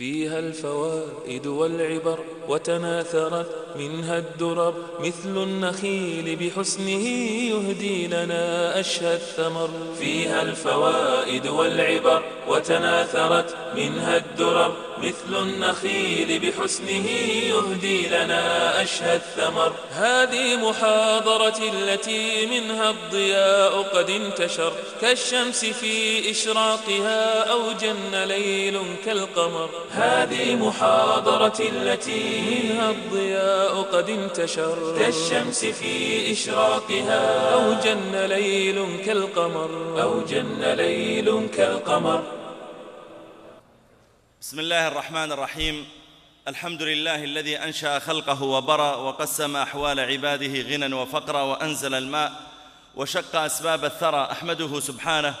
فيها الفوائد والعبر وتناثرت منها الدرر مثل النخيل بحسنه يهدي لنا أشهى الثمر. فيها الفوائد والعبر وتناثرت منها الدرر مثل النخيل بحسنه يهدي لنا أشهى الثمر. هذه محاضرة التي منها الضياء قد انتشر كالشمس في إشراقها أو جن ليل كالقمر. هذه محاضرة التي منها الضياء قد انتشر كالشمس في إشراقها أو جن ليل كالقمر. أو جن ليل كالقمر. بسم الله الرحمن الرحيم. الحمد لله الذي أنشأ خلقه وبرى وقسم أحوال عباده غنى وفقرا وأنزل الماء وشق أسباب الثرى. أحمده سبحانه.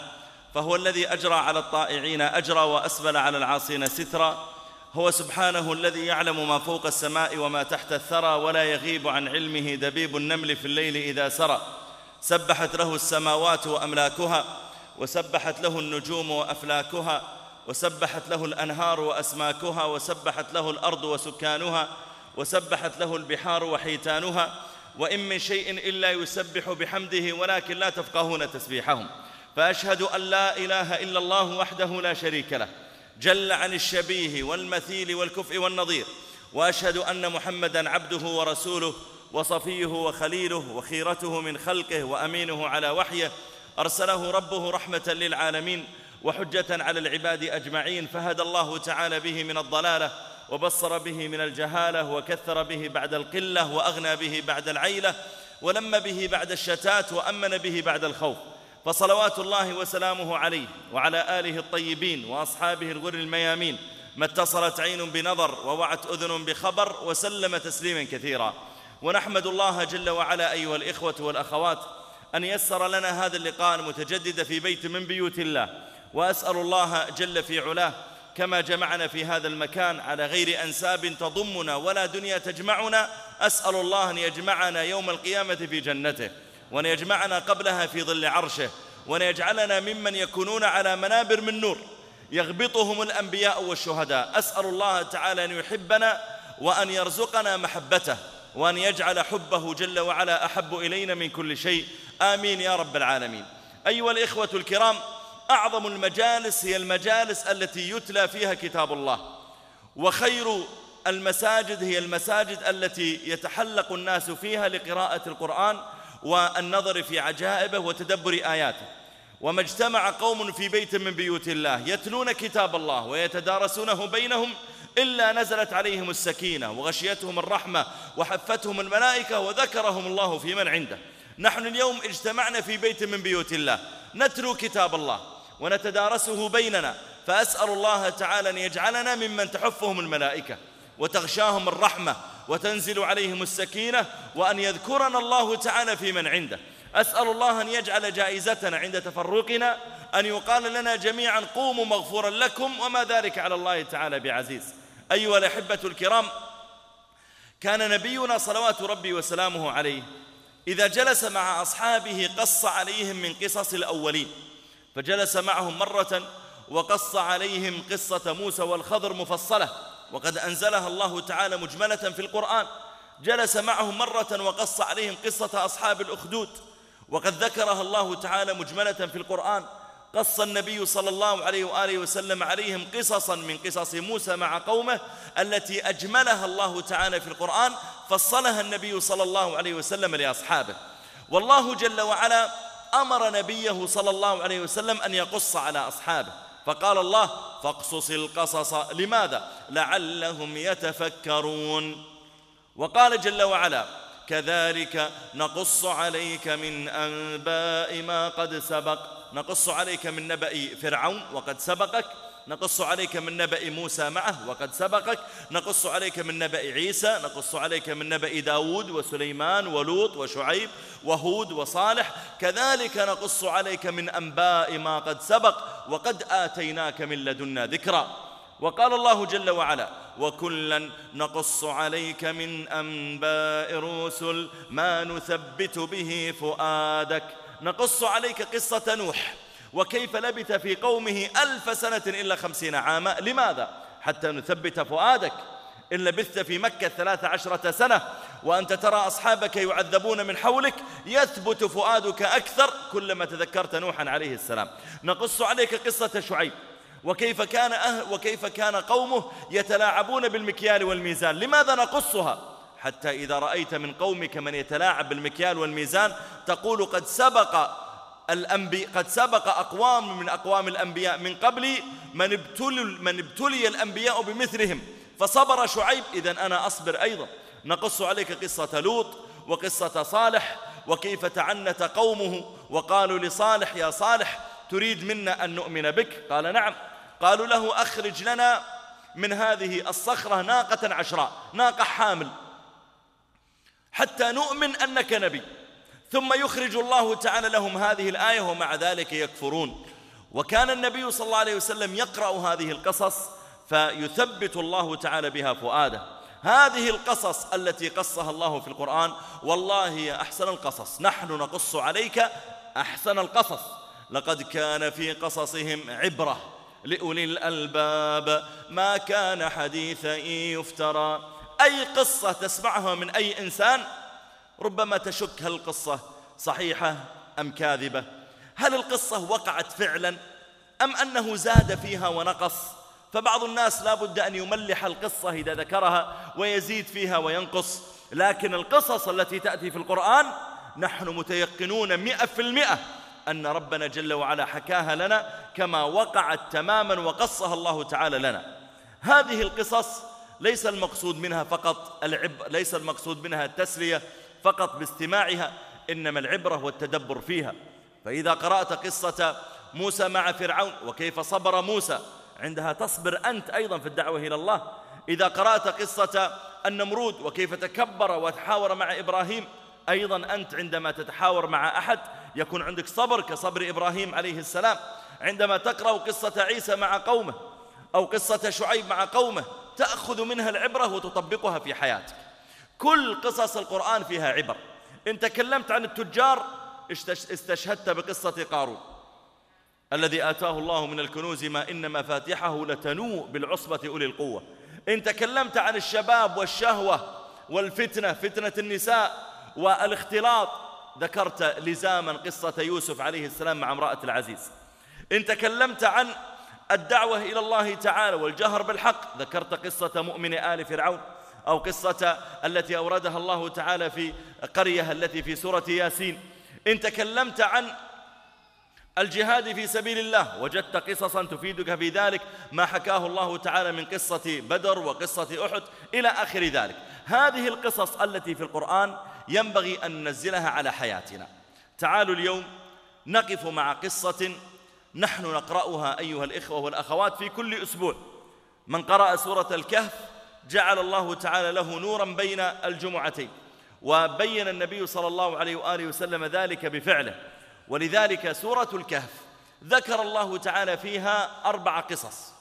فهو الذي أجرى على الطائعين أجرى وأسبل على العاصين سترا. هو سبحانه الذي يعلم ما فوق السماء وما تحت الثرى ولا يغيب عن علمه دبيب النمل في الليل إذا سرى. سبحت له السماوات وأملاكها وسبحت له النجوم وأفلاكها وسبحت له الأنهار وأسماكها وسبحت له الأرض وسكانها وسبحت له البحار وحيتانها وإن من شيء إلا يسبح بحمده ولكن لا تفقهون تسبيحهم. فأشهد أن لا إله إلا الله وحده لا شريك له جل عن الشبيه والمثيل والكفء والنظير وأشهد أن محمدًا عبده ورسوله وصفيه وخليله وخيرته من خلقه وأمينه على وحيه أرسله ربه رحمة للعالمين وحجة على العباد أجمعين فهدى الله تعالى به من الضلالة وبصر به من الجهالة وكثر به بعد القلة وأغنى به بعد العيلة ولم به بعد الشتات وأمن به بعد الخوف. فصلوات الله وسلامه عليه وعلى آله الطيبين وأصحابه الغر الميامين ما اتصلت عين بنظر ووعت أذن بخبر وسلم تسليما كثيرا. ونحمد الله جل وعلا أيها الإخوة والأخوات أن يسر لنا هذا اللقاء المتجدد في بيت من بيوت الله. وأسأل الله جل في علاه كما جمعنا في هذا المكان على غير أنساب تضمنا ولا دنيا تجمعنا. أسأل الله أن يجمعنا يوم القيامة في جنته وأن يجمعنا قبلها في ظل عرشه وأن يجعلنا ممن يكونون على منابر من نور. يغبطهم الأنبياء والشهداء. أسأل الله تعالى أن يحبنا وأن يرزقنا محبته وأن يجعل حبه جل وعلا أحب إلينا من كل شيء. آمين يا رب العالمين. أيها الإخوة الكرام أعظم المجالس هي المجالس التي يتلى فيها كتاب الله. وخير المساجد هي المساجد التي يتحلق الناس فيها لقراءة القرآن والنظر في عجائبه وتدبر آياته. وما اجتمع قوم في بيت من بيوت الله يتلون كتاب الله ويتدارسونه بينهم إلا نزلت عليهم السكينة وغشيتهم الرحمة وحفتهم الملائكة وذكرهم الله في من عنده. نحن اليوم اجتمعنا في بيت من بيوت الله. نتلو كتاب الله. ونتدارسه بيننا. فأسأل الله تعالى أن يجعلنا ممن تحفهم الملائكة وتغشاهم الرحمة وتنزل عليهم السكينة وأن يذكرنا الله تعالى في من عنده. أسأل الله أن يجعل جائزتنا عند تفرقنا أن يقال لنا جميعا قوموا مغفورا لكم وما ذلك على الله تعالى بعزيز. أيها الأحبة الكرام كان نبينا صلوات ربي وسلامه عليه إذا جلس مع أصحابه قص عليهم من قصص الأولين. فجلس معهم مرة وقص عليهم قصة موسى والخضر مفصلة وقد أنزلها الله تعالى مجملة في القرآن. جلس معهم مرة وقص عليهم قصة أصحاب الأخدود وقد ذكرها الله تعالى مجملة في القرآن. قص النبي صلى الله عليه وآله وسلم عليهم قصصا من قصص موسى مع قومه التي أجملها الله تعالى في القرآن فصلها النبي صلى الله عليه وسلم لأصحابه. والله جل وعلا أمر نبيه صلى الله عليه وسلم أن يقص على أصحابه. فقال الله فاقصص القصص. لماذا؟ لعلهم يتفكرون. وقال جل وعلا كذلك نقص عليك من أنباء ما قد سبق. نقص عليك من نبأ فرعون وقد سبقك نقص عليك من نبأ موسى معه وقد سبقك نقص عليك من نبأ عيسى نقص عليك من نبأ داود وسليمان ولوط وشعيب وهود وصالح. كذلك نقص عليك من أنباء ما قد سبق وقد آتيناك من لدنا ذكرا وقال الله جل وعلا وكلا نقص عليك من أنباء الرسل ما نثبت به فؤادك. نقص عليك قصة نوح. وكيف لبث في قومه ألف سنة إلا خمسين عاما؟ لماذا؟ حتى نثبت فؤادك. إن لبثت في مكة ثلاث عشرة سنة وأنت ترى أصحابك يعذبون من حولك يثبت فؤادك أكثر كلما تذكرت نوحا عليه السلام. نقص عليك قصة شعيب. وكيف كان أهل وكيف كان قومه يتلاعبون بالمكيال والميزان؟ لماذا نقصها؟ حتى إذا رأيت من قومك من يتلاعب بالمكيال والميزان تقول قد سبق الأنبياء. قد سبق أقوام من أقوام الأنبياء من قبلي من ابتلي, من ابتلي الأنبياء بمثلهم. فصبر شعيب. إذا أنا أصبر أيضا. نقص عليك قصة لوط وقصة صالح. وكيف تعنت قومه وقالوا لصالح يا صالح تريد منا أن نؤمن بك؟ قال نعم. قالوا له أخرج لنا من هذه الصخرة ناقة عشراء ناقة حامل حتى نؤمن أنك نبي. ثم يخرج الله تعالى لهم هذه الآية ومع ذلك يكفرون. وكان النبي صلى الله عليه وسلم يقرأ هذه القصص فيثبت الله تعالى بها فؤاده. هذه القصص التي قصها الله في القرآن والله هي أحسن القصص. نحن نقص عليك أحسن القصص. لقد كان في قصصهم عبرة لأولي الألباب. ما كان حديثا يفترى. أي قصة تسمعها من أي إنسان ربما تشك هل القصة صحيحة أم كاذبة. هل القصة وقعت فعلا أم أنه زاد فيها ونقص؟ فبعض الناس لا بد أن يملح القصة إذا ذكرها ويزيد فيها وينقص. لكن القصص التي تأتي في القرآن نحن متيقنون مئة في المئة أن ربنا جل وعلا حكاها لنا كما وقعت تماما وقصها الله تعالى لنا. هذه القصص ليس المقصود منها فقط العب ليس المقصود منها التسلية فقط باستماعها إنما العبرة والتدبر فيها. فإذا قرأت قصة موسى مع فرعون وكيف صبر موسى عندها تصبر أنت أيضا في الدعوة إلى الله. إذا قرأت قصة النمرود وكيف تكبر وتحاور مع إبراهيم أيضا أنت عندما تتحاور مع أحد يكون عندك صبر كصبر إبراهيم عليه السلام. عندما تقرأ قصة عيسى مع قومه أو قصة شعيب مع قومه تأخذ منها العبرة وتطبقها في حياتك. كل قصص القرآن فيها عبر. إن تكلمت عن التجار استشهدت بقصة قارون الذي آتاه الله من الكنوز ما إن مفاتحه لتنوء بالعصبة أولي القوة. إن تكلمت عن الشباب والشهوة والفتنة فتنة النساء والاختلاط ذكرت لزاما قصة يوسف عليه السلام مع امرأة العزيز. إن تكلمت عن الدعوة إلى الله تعالى والجهر بالحق ذكرت قصة مؤمن آل فرعون. أو قصة التي أوردها الله تعالى في قرية التي في سورة ياسين. إن تكلمت عن الجهاد في سبيل الله وجدت قصصا تفيدك في ذلك ما حكاه الله تعالى من قصة بدر وقصة أحد إلى آخر ذلك. هذه القصص التي في القرآن ينبغي أن ننزلها على حياتنا. تعالوا اليوم نقف مع قصة نحن نقرأها أيها الإخوة والأخوات في كل أسبوع. من قرأ سورة الكهف جعل الله تعالى له نورا بين الجمعتين وبين النبي صلى الله عليه وآله وسلم ذلك بفعله. ولذلك سورة الكهف ذكر الله تعالى فيها أربع قصص.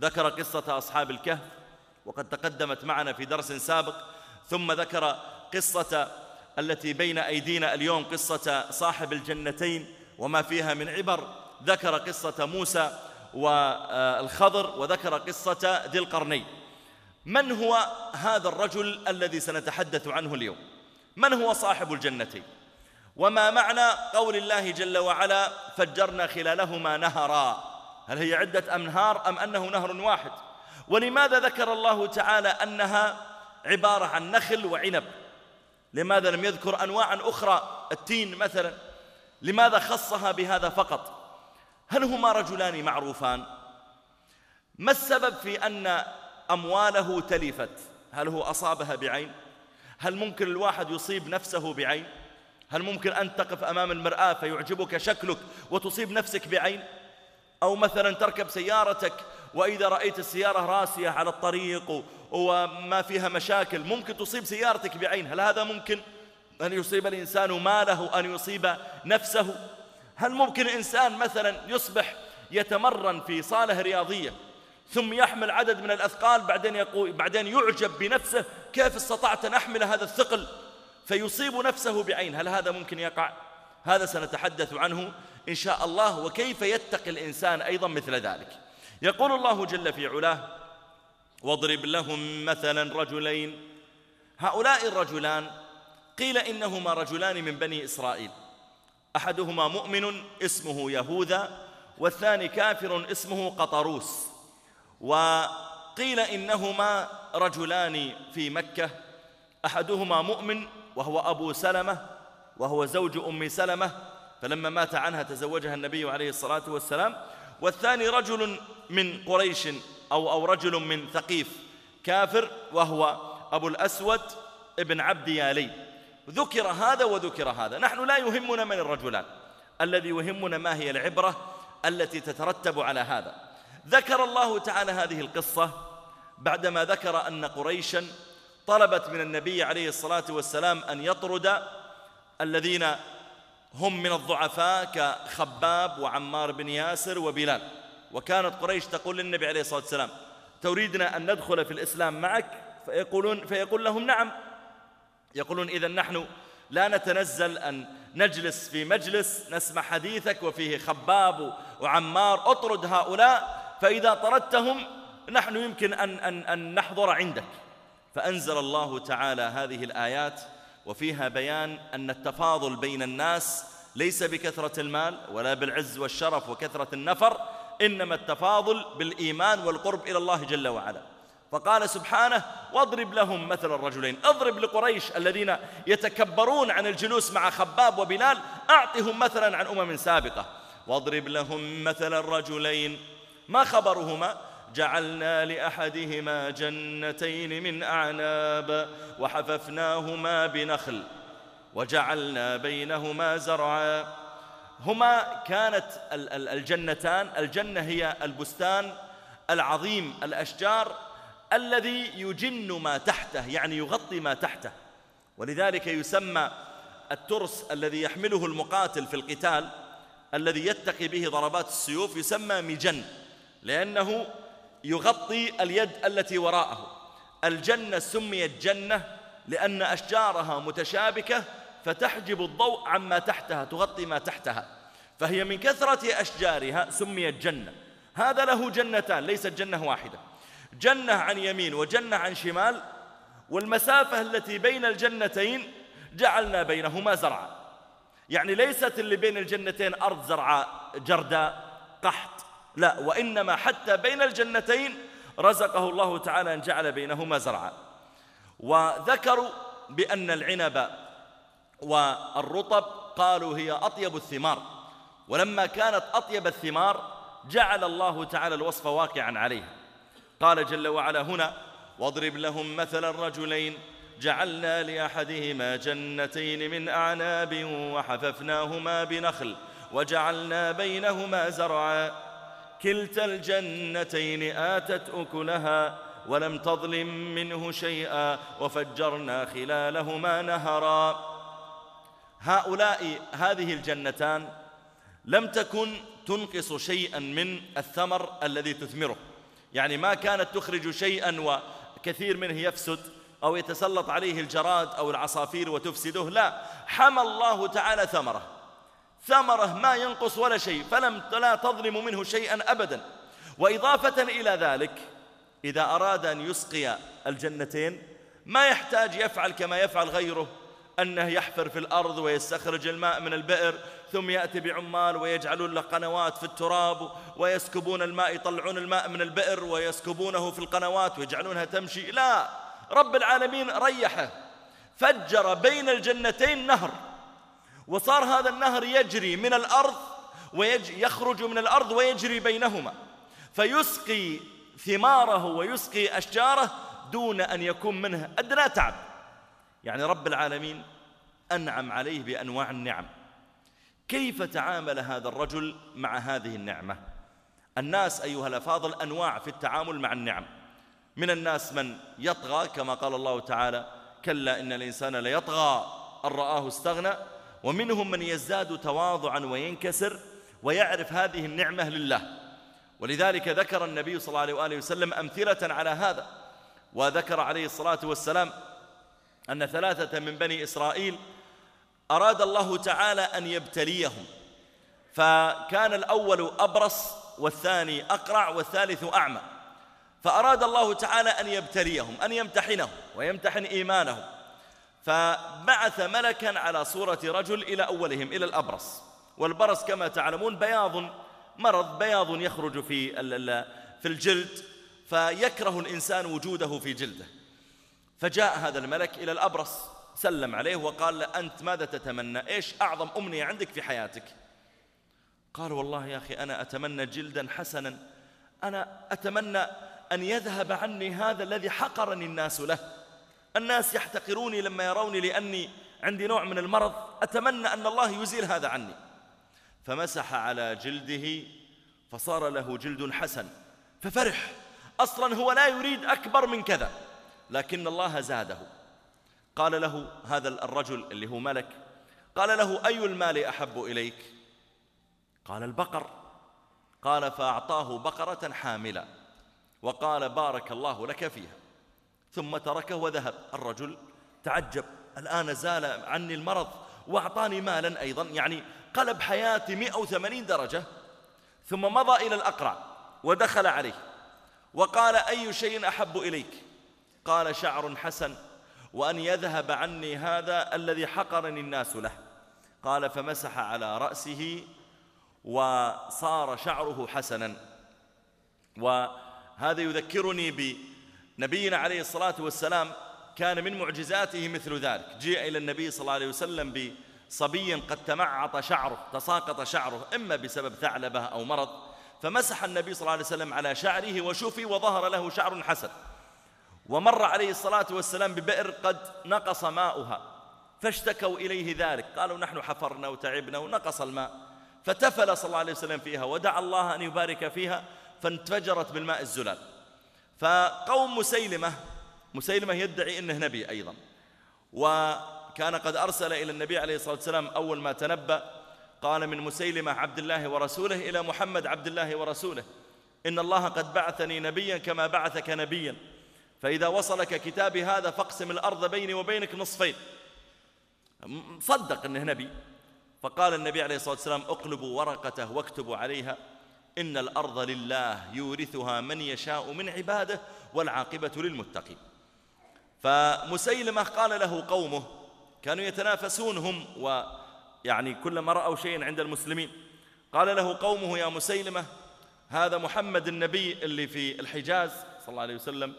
ذكر قصة أصحاب الكهف وقد تقدمت معنا في درس سابق ثم ذكر قصة التي بين أيدينا اليوم قصة صاحب الجنتين وما فيها من عبر. ذكر قصة موسى والخضر وذكر قصة ذي القرنين. من هو هذا الرجل الذي سنتحدث عنه اليوم؟ من هو صاحب الجنتين وما معنى قول الله جل وعلا فجرنا خلالهما نهرا؟ هل هي عدة أنهار أم أنه نهر واحد؟ ولماذا ذكر الله تعالى أنها عبارة عن نخل وعنب؟ لماذا لم يذكر أنواعا أخرى؟ التين مثلا. لماذا خصها بهذا فقط؟ هل هما رجلان معروفان؟ ما السبب في أن أمواله تلفت. هل هو أصابها بعين؟ هل ممكن الواحد يصيب نفسه بعين؟ هل ممكن أن تقف أمام المرآة فيعجبك شكلك وتصيب نفسك بعين؟ أو مثلا تركب سيارتك وإذا رأيت السيارة راسية على الطريق وما فيها مشاكل ممكن تصيب سيارتك بعين. هل هذا ممكن؟ أن يصيب الإنسان ماله أن يصيب نفسه؟ هل ممكن إنسان مثلا يصبح يتمرن في صالة رياضية؟ ثم يحمل عدد من الأثقال بعدين, يقول بعدين يعجب بنفسه كيف استطعت أن أحمل هذا الثقل؟ فيصيب نفسه بعين. هل هذا ممكن يقع؟ هذا سنتحدث عنه إن شاء الله. وكيف يتقي الإنسان أيضا مثل ذلك؟ يقول الله جل في علاه واضرب لهم مثلا رجلين. هؤلاء الرجلان قيل إنهما رجلان من بني إسرائيل. أحدهما مؤمن اسمه يهوذا والثاني كافر اسمه قطروس. وقيل إنهما رجلان في مكة أحدهما مؤمن وهو أبو سلمة وهو زوج أم سلمة فلما مات عنها تزوجها النبي عليه الصلاة والسلام والثاني رجل من قريش أو, أو رجل من ثقيف كافر وهو أبو الأسود ابن عبد يالي. ذكر هذا وذكر هذا. نحن لا يهمنا من الرجلان. الذي يهمنا ما هي العبرة التي تترتب على هذا. ذكر الله تعالى هذه القصة بعدما ذكر أن قريشا طلبت من النبي عليه الصلاة والسلام أن يطرد الذين هم من الضعفاء كخباب وعمار بن ياسر وبلال. وكانت قريش تقول للنبي عليه الصلاة والسلام تريدنا أن ندخل في الإسلام معك؟ فيقولون فيقول لهم نعم. يقولون إذا نحن لا نتنزل أن نجلس في مجلس نسمع حديثك وفيه خباب وعمار اطرد هؤلاء فإذا طردتهم نحن يمكن أن, أن, أن نحضر عندك. فأنزل الله تعالى هذه الآيات وفيها بيان أن التفاضل بين الناس ليس بكثرة المال ولا بالعز والشرف وكثرة النفر إنما التفاضل بالإيمان والقرب إلى الله جل وعلا. فقال سبحانه واضرب لهم مثل الرجلين. اضرب لقريش الذين يتكبرون عن الجلوس مع خباب وبلال أعطهم مثلا عن أمم سابقة. واضرب لهم مثل الرجلين. ما خبرهما؟ جعلنا لأحدهما جنتين من أعناب وحففناهما بنخل وجعلنا بينهما زرعا. هما كانت الجنتان الجنة هي البستان العظيم الأشجار الذي يجن ما تحته يعني يغطي ما تحته. ولذلك يسمى الترس الذي يحمله المقاتل في القتال الذي يتقي به ضربات السيوف يسمى مجن لأنه يغطي اليد التي وراءه. الجنة سميت جنة لأن أشجارها متشابكة فتحجب الضوء عما تحتها تغطي ما تحتها. فهي من كثرة أشجارها سميت جنة. هذا له جنتان ليست جنة واحدة. جنة عن يمين وجنة عن شمال والمسافة التي بين الجنتين جعلنا بينهما زرعا يعني ليست اللي بين الجنتين أرض زرعاء جرداء قحط لا وإنما حتى بين الجنتين رزقه الله تعالى أن جعل بينهما زرعا. وذكروا بأن العنب والرطب قالوا هي أطيب الثمار. ولما كانت أطيب الثمار جعل الله تعالى الوصف واقعا عليها قال جل وعلا هنا واضرب لهم مثل الرجلين جعلنا لأحدهما جنتين من أعناب وحففناهما بنخل وجعلنا بينهما زرعا. كلتا الجنتين آتت أكلها ولم تظلم منه شيئا وفجرنا خلالهما نهرا. هؤلاء هذه الجنتان لم تكن تنقص شيئا من الثمر الذي تثمره. يعني ما كانت تخرج شيئا وكثير منه يفسد أو يتسلط عليه الجراد أو العصافير وتفسده لا. حمى الله تعالى ثمره. ثمره ما ينقص ولا شيء فلم لا تظلم منه شيئا أبدا. وإضافة إلى ذلك إذا أراد أن يسقي الجنتين ما يحتاج يفعل كما يفعل غيره أنه يحفر في الأرض ويستخرج الماء من البئر ثم يأتي بعمال ويجعلون له قنوات في التراب ويسكبون الماء يطلعون الماء من البئر ويسكبونه في القنوات ويجعلونها تمشي. لا رب العالمين ريحه فجر بين الجنتين نهر. وصار هذا النهر يجري من الأرض ويخرج من الأرض ويجري بينهما. فيسقي ثماره ويسقي أشجاره دون أن يكون منه أدنى تعب. يعني رب العالمين أنعم عليه بأنواع النعم. كيف تعامل هذا الرجل مع هذه النعمة؟ الناس أيها الأفاضل أنواع في التعامل مع النعم. من الناس من يطغى كما قال الله تعالى كلا إن الإنسان ليطغى. أن رآه استغنى ومنهم من يزداد تواضعا وينكسر ويعرف هذه النعمة لله. ولذلك ذكر النبي صلى الله عليه وسلم أمثلة على هذا وذكر عليه الصلاة والسلام أن ثلاثة من بني إسرائيل أراد الله تعالى أن يبتليهم فكان الأول أبرص والثاني أقرع والثالث أعمى فأراد الله تعالى أن يبتليهم أن يمتحنهم ويمتحن إيمانهم. فبعث ملكا على صورة رجل إلى أولهم إلى الأبرص. والبرص كما تعلمون بياض مرض بياض يخرج في في الجلد فيكره الإنسان وجوده في جلده. فجاء هذا الملك إلى الأبرص سلم عليه وقال له أنت ماذا تتمنى؟ إيش أعظم أمنية عندك في حياتك؟ قال والله يا أخي أنا أتمنى جلدا حسنا. أنا أتمنى أن يذهب عني هذا الذي حقرني الناس له. الناس يحتقروني لما يروني لأني عندي نوع من المرض. أتمنى أن الله يزيل هذا عني. فمسح على جلده فصار له جلد حسن. ففرح. أصلا هو لا يريد أكبر من كذا لكن الله زاده. قال له هذا الرجل اللي هو ملك قال له أي المال أحب إليك؟ قال البقر. قال فأعطاه بقرة حاملة وقال بارك الله لك فيها. ثم تركه وذهب. الرجل تعجب. الآن زال عني المرض وأعطاني مالا أيضا. يعني قلب حياتي 180 درجة. ثم مضى إلى الأقرع ودخل عليه وقال أي شيء أحب إليك؟ قال شعر حسن. وأن يذهب عني هذا الذي حقرني الناس له. قال فمسح على رأسه وصار شعره حسنا. وهذا يذكرني بنبينا عليه الصلاة والسلام كان من معجزاته مثل ذلك. جاء إلى النبي صلى الله عليه وسلم بصبي قد تمعط شعره تساقط شعره إما بسبب ثعلبة أو مرض فمسح النبي صلى الله عليه وسلم على شعره وشفي وظهر له شعر حسن. ومر عليه الصلاة والسلام ببئر قد نقص ماؤها فاشتكوا إليه ذلك. قالوا نحن حفرنا وتعبنا ونقص الماء. فتفل صلى الله عليه وسلم فيها ودعا الله أن يبارك فيها فانفجرت بالماء الزلال. فقوم مسيلمة مسيلمة يدعي أنه نبي أيضا. وكان قد أرسل إلى النبي عليه الصلاة والسلام أول ما تنبأ قال من مسيلمة عبد الله ورسوله إلى محمد عبد الله ورسوله إن الله قد بعثني نبيا كما بعثك نبيا. فإذا وصلك كتابي هذا فاقسم الأرض بيني وبينك نصفين. صدق أنه نبي. فقال النبي عليه الصلاة والسلام اقلبوا ورقته واكتبوا عليها. إن الأرض لله يورثها من يشاء من عباده والعاقبة للمتقين. فمسيلمة قال له قومه كانوا يتنافسون هم ويعني كلما رأوا شيئا عند المسلمين قال له قومه يا مسيلمة هذا محمد النبي اللي في الحجاز صلى الله عليه وسلم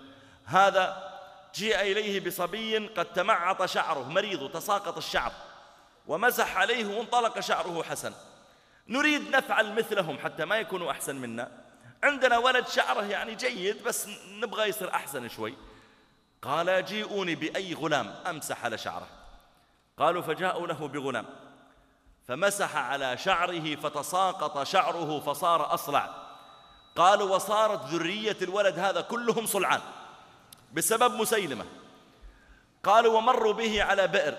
هذا جيء إليه بصبي قد تمعط شعره مريض تساقط الشعر ومسح عليه وانطلق شعره حسن. نريد نفعل مثلهم حتى ما يكونوا أحسن منا. عندنا ولد شعره يعني جيد بس نبغى يصير أحسن شوي. قال جيئوني بأي غلام أمسح على شعره. قالوا فجاءوا له بغلام. فمسح على شعره فتساقط شعره فصار أصلع. قالوا وصارت ذرية الولد هذا كلهم صلعان بسبب مسيلمة. قالوا ومروا به على بئر.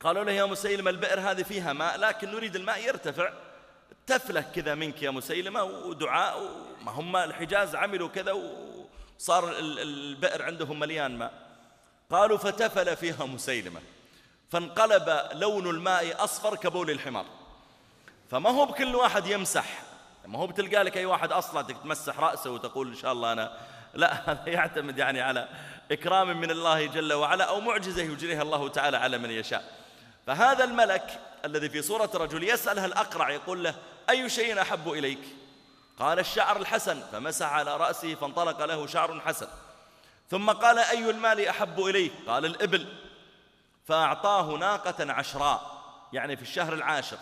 قالوا له يا مسيلمة البئر هذه فيها ماء لكن نريد الماء يرتفع. تفله كذا منك يا مسيلمة ودعاء ما هم الحجاز عملوا كذا وصار البئر عندهم مليان ماء. قالوا فتفل فيها مسيلمة. فانقلب لون الماء أصفر كبول الحمار. فما هو بكل واحد يمسح. ما هو بتلقى لك أي واحد أصلا تمسح رأسه وتقول إن شاء الله أنا لا هذا يعتمد يعني على إكرام من الله جل وعلا أو معجزة يجريها الله تعالى على من يشاء. فهذا الملك الذي في صورة رجل يسألها الأقرع يقول له أي شيء أحب إليك؟ قال الشعر الحسن. فمسح على رأسه فانطلق له شعر حسن. ثم قال أي المال أحب إليك؟ قال الإبل. فأعطاه ناقة عشراء يعني في الشهر العاشر.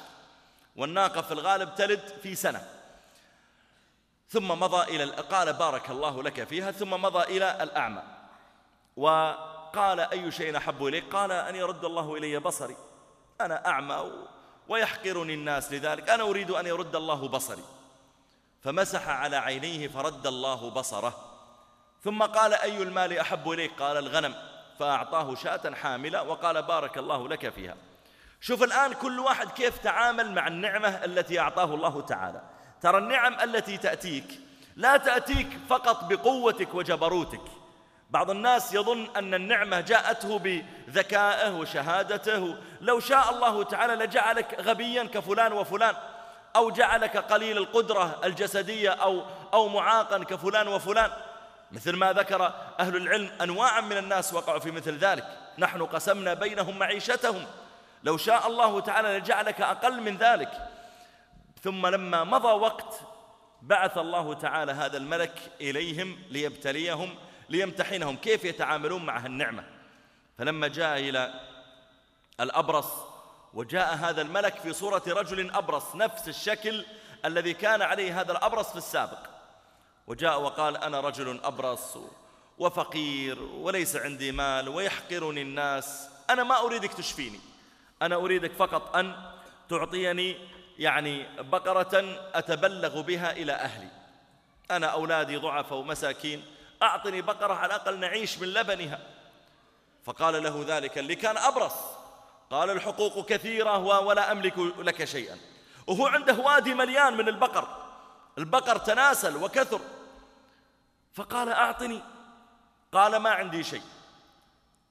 والناقة في الغالب تلد في سنة. ثم مضى إلى قال بارك الله لك فيها. ثم مضى إلى الأعمى. وقال أي شيء أحب إليك؟ قال أن يرد الله إلي بصري. أنا أعمى ويحقرني الناس لذلك. أنا أريد أن يرد الله بصري. فمسح على عينيه فرد الله بصره. ثم قال أي المال أحب إليك؟ قال الغنم. فأعطاه شاة حاملة وقال بارك الله لك فيها. شوف الآن كل واحد كيف تعامل مع النعمة التي أعطاه الله تعالى. ترى النعم التي تأتيك لا تأتيك فقط بقوتك وجبروتك. بعض الناس يظن أن النعمة جاءته بذكائه وشهادته. لو شاء الله تعالى لجعلك غبيا كفلان وفلان أو جعلك قليل القدرة الجسدية أو, أو معاقا كفلان وفلان. مثل ما ذكر أهل العلم أنواعا من الناس وقعوا في مثل ذلك. نحن قسمنا بينهم معيشتهم. لو شاء الله تعالى لجعلك أقل من ذلك. ثم لما مضى وقت بعث الله تعالى هذا الملك إليهم ليبتليهم. ليمتحنهم. كيف يتعاملون مع النعمة فلما جاء إلى الأبرص وجاء هذا الملك في صورة رجل أبرص نفس الشكل الذي كان عليه هذا الأبرص في السابق. وجاء وقال أنا رجل أبرص وفقير وليس عندي مال ويحقرني الناس. أنا ما أريدك تشفيني. أنا أريدك فقط أن تعطيني يعني بقرة أتبلغ بها إلى أهلي. أنا أولادي ضعفاء ومساكين. أعطني بقرة على الأقل نعيش من لبنها. فقال له ذلك اللي كان أبرص. قال الحقوق كثيرة ولا أملك لك شيئا. وهو عنده وادي مليان من البقر. البقر تناسل وكثر. فقال أعطني. قال ما عندي شيء.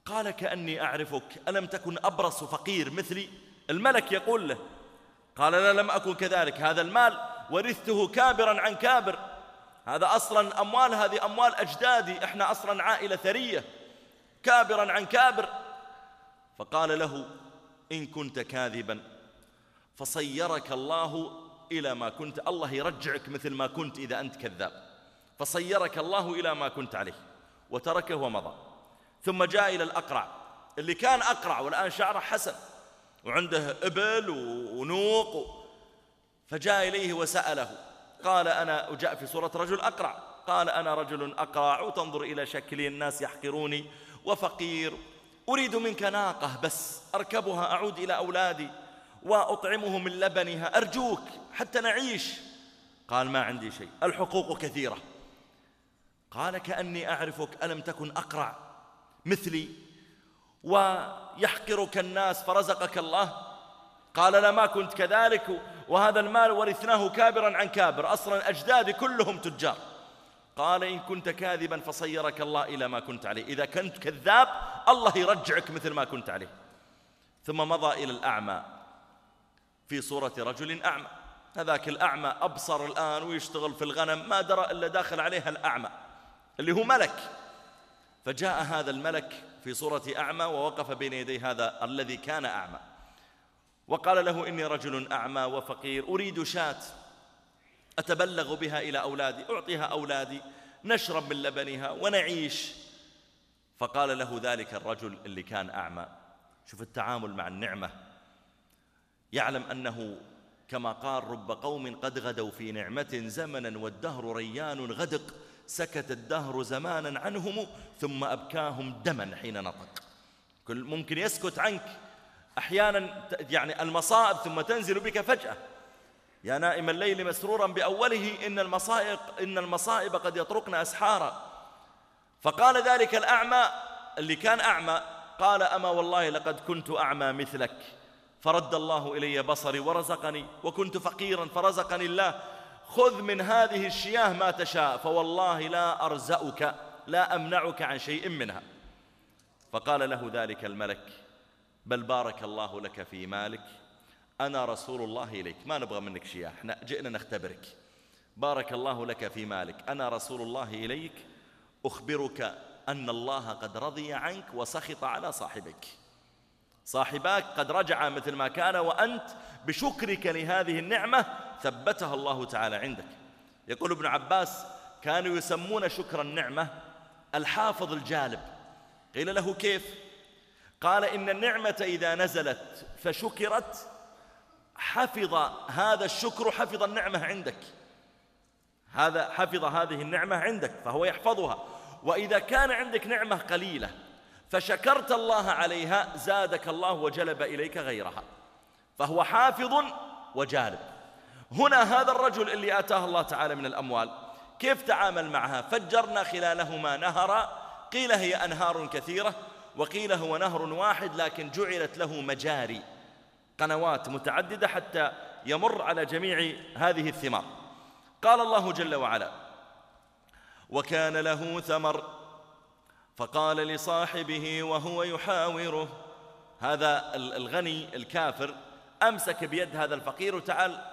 قال كأني أعرفك. ألم تكن أبرص فقير مثلي؟ الملك يقول له. قال لا لم أكن كذلك. هذا المال ورثته كابرا عن كابر. هذا أصلا أموال هذه أموال أجدادي إحنا أصلا عائلة ثرية كابرا عن كابر. فقال له إن كنت كاذبا فصيرك الله إلى ما كنت الله يرجعك مثل ما كنت إذا أنت كذاب. فصيرك الله إلى ما كنت عليه وتركه ومضى. ثم جاء إلى الأقرع اللي كان أقرع والآن شعره حسن وعنده إبل ونوق. فجاء إليه وسأله قال أنا وجاء في صورة رجل أقرع. قال أنا رجل أقرع وتنظر إلى شكلي الناس يحقروني. وفقير أريد منك ناقة بس أركبها أعود إلى أولادي. وأطعمهم من لبنها أرجوك حتى نعيش. قال ما عندي شيء الحقوق كثيرة. قال كأني أعرفك ألم تكن أقرع مثلي؟ ويحقرك الناس فرزقك الله. قال لا ما كنت كذلك وهذا المال ورثناه كابرا عن كابر. أصلا أجدادي كلهم تجار. قال إن كنت كاذبا فصيرك الله إلى ما كنت عليه. إذا كنت كذاب الله يرجعك مثل ما كنت عليه. ثم مضى إلى الأعمى في صورة رجل أعمى. هذاك الأعمى أبصر الآن ويشتغل في الغنم ما درى إلا داخل عليها الأعمى اللي هو ملك. فجاء هذا الملك في صورة أعمى ووقف بين يدي هذا الذي كان أعمى. وقال له إني رجل أعمى وفقير أريد شاة أتبلغ بها إلى أولادي أعطيها أولادي نشرب من لبنها ونعيش. فقال له ذلك الرجل اللي كان أعمى. شوف التعامل مع النعمة. يعلم أنه كما قال رب قوم قد غدوا في نعمة زمنا والدهر ريان غدق سكت الدهر زمانا عنهم ثم أبكاهم دما حين نطق. كل ممكن يسكت عنك. أحيانا يعني المصائب ثم تنزل بك فجأة. يا نائم الليل مسرورا بأوله إن المصائب, إن المصائب قد يطرقن أسحارا. فقال ذلك الأعمى اللي كان أعمى قال أما والله لقد كنت أعمى مثلك. فرد الله إلي بصري ورزقني وكنت فقيرا فرزقني الله. خذ من هذه الشياه ما تشاء فوالله لا أرزأك لا أمنعك عن شيء منها. فقال له ذلك الملك بل بارك الله لك في مالك. أنا رسول الله إليك. ما نبغى منك شيء. إحنا جئنا نختبرك. بارك الله لك في مالك. أنا رسول الله إليك. أخبرك أن الله قد رضي عنك وسخط على صاحبك. صاحباك قد رجع مثل ما كان وأنت بشكرك لهذه النعمة ثبتها الله تعالى عندك. يقول ابن عباس كانوا يسمون شكر النعمة الحافظ الجالب. قيل له كيف؟ قال إن النعمة إذا نزلت فشكرت حفظ هذا الشكر حفظ النعمة عندك. هذا حفظ هذه النعمة عندك فهو يحفظها. وإذا كان عندك نعمة قليلة فشكرت الله عليها زادك الله وجلب إليك غيرها. فهو حافظ وجالب. هنا هذا الرجل اللي آتاه الله تعالى من الأموال كيف تعامل معها؟ فجرنا خلالهما نهرا قيل هي أنهار كثيرة وقيل هو نهر واحد لكن جعلت له مجاري قنوات متعددة حتى يمر على جميع هذه الثمار. قال الله جل وعلا وكان له ثمر فقال لصاحبه وهو يحاوره هذا الغني الكافر أمسك بيد هذا الفقير وتعال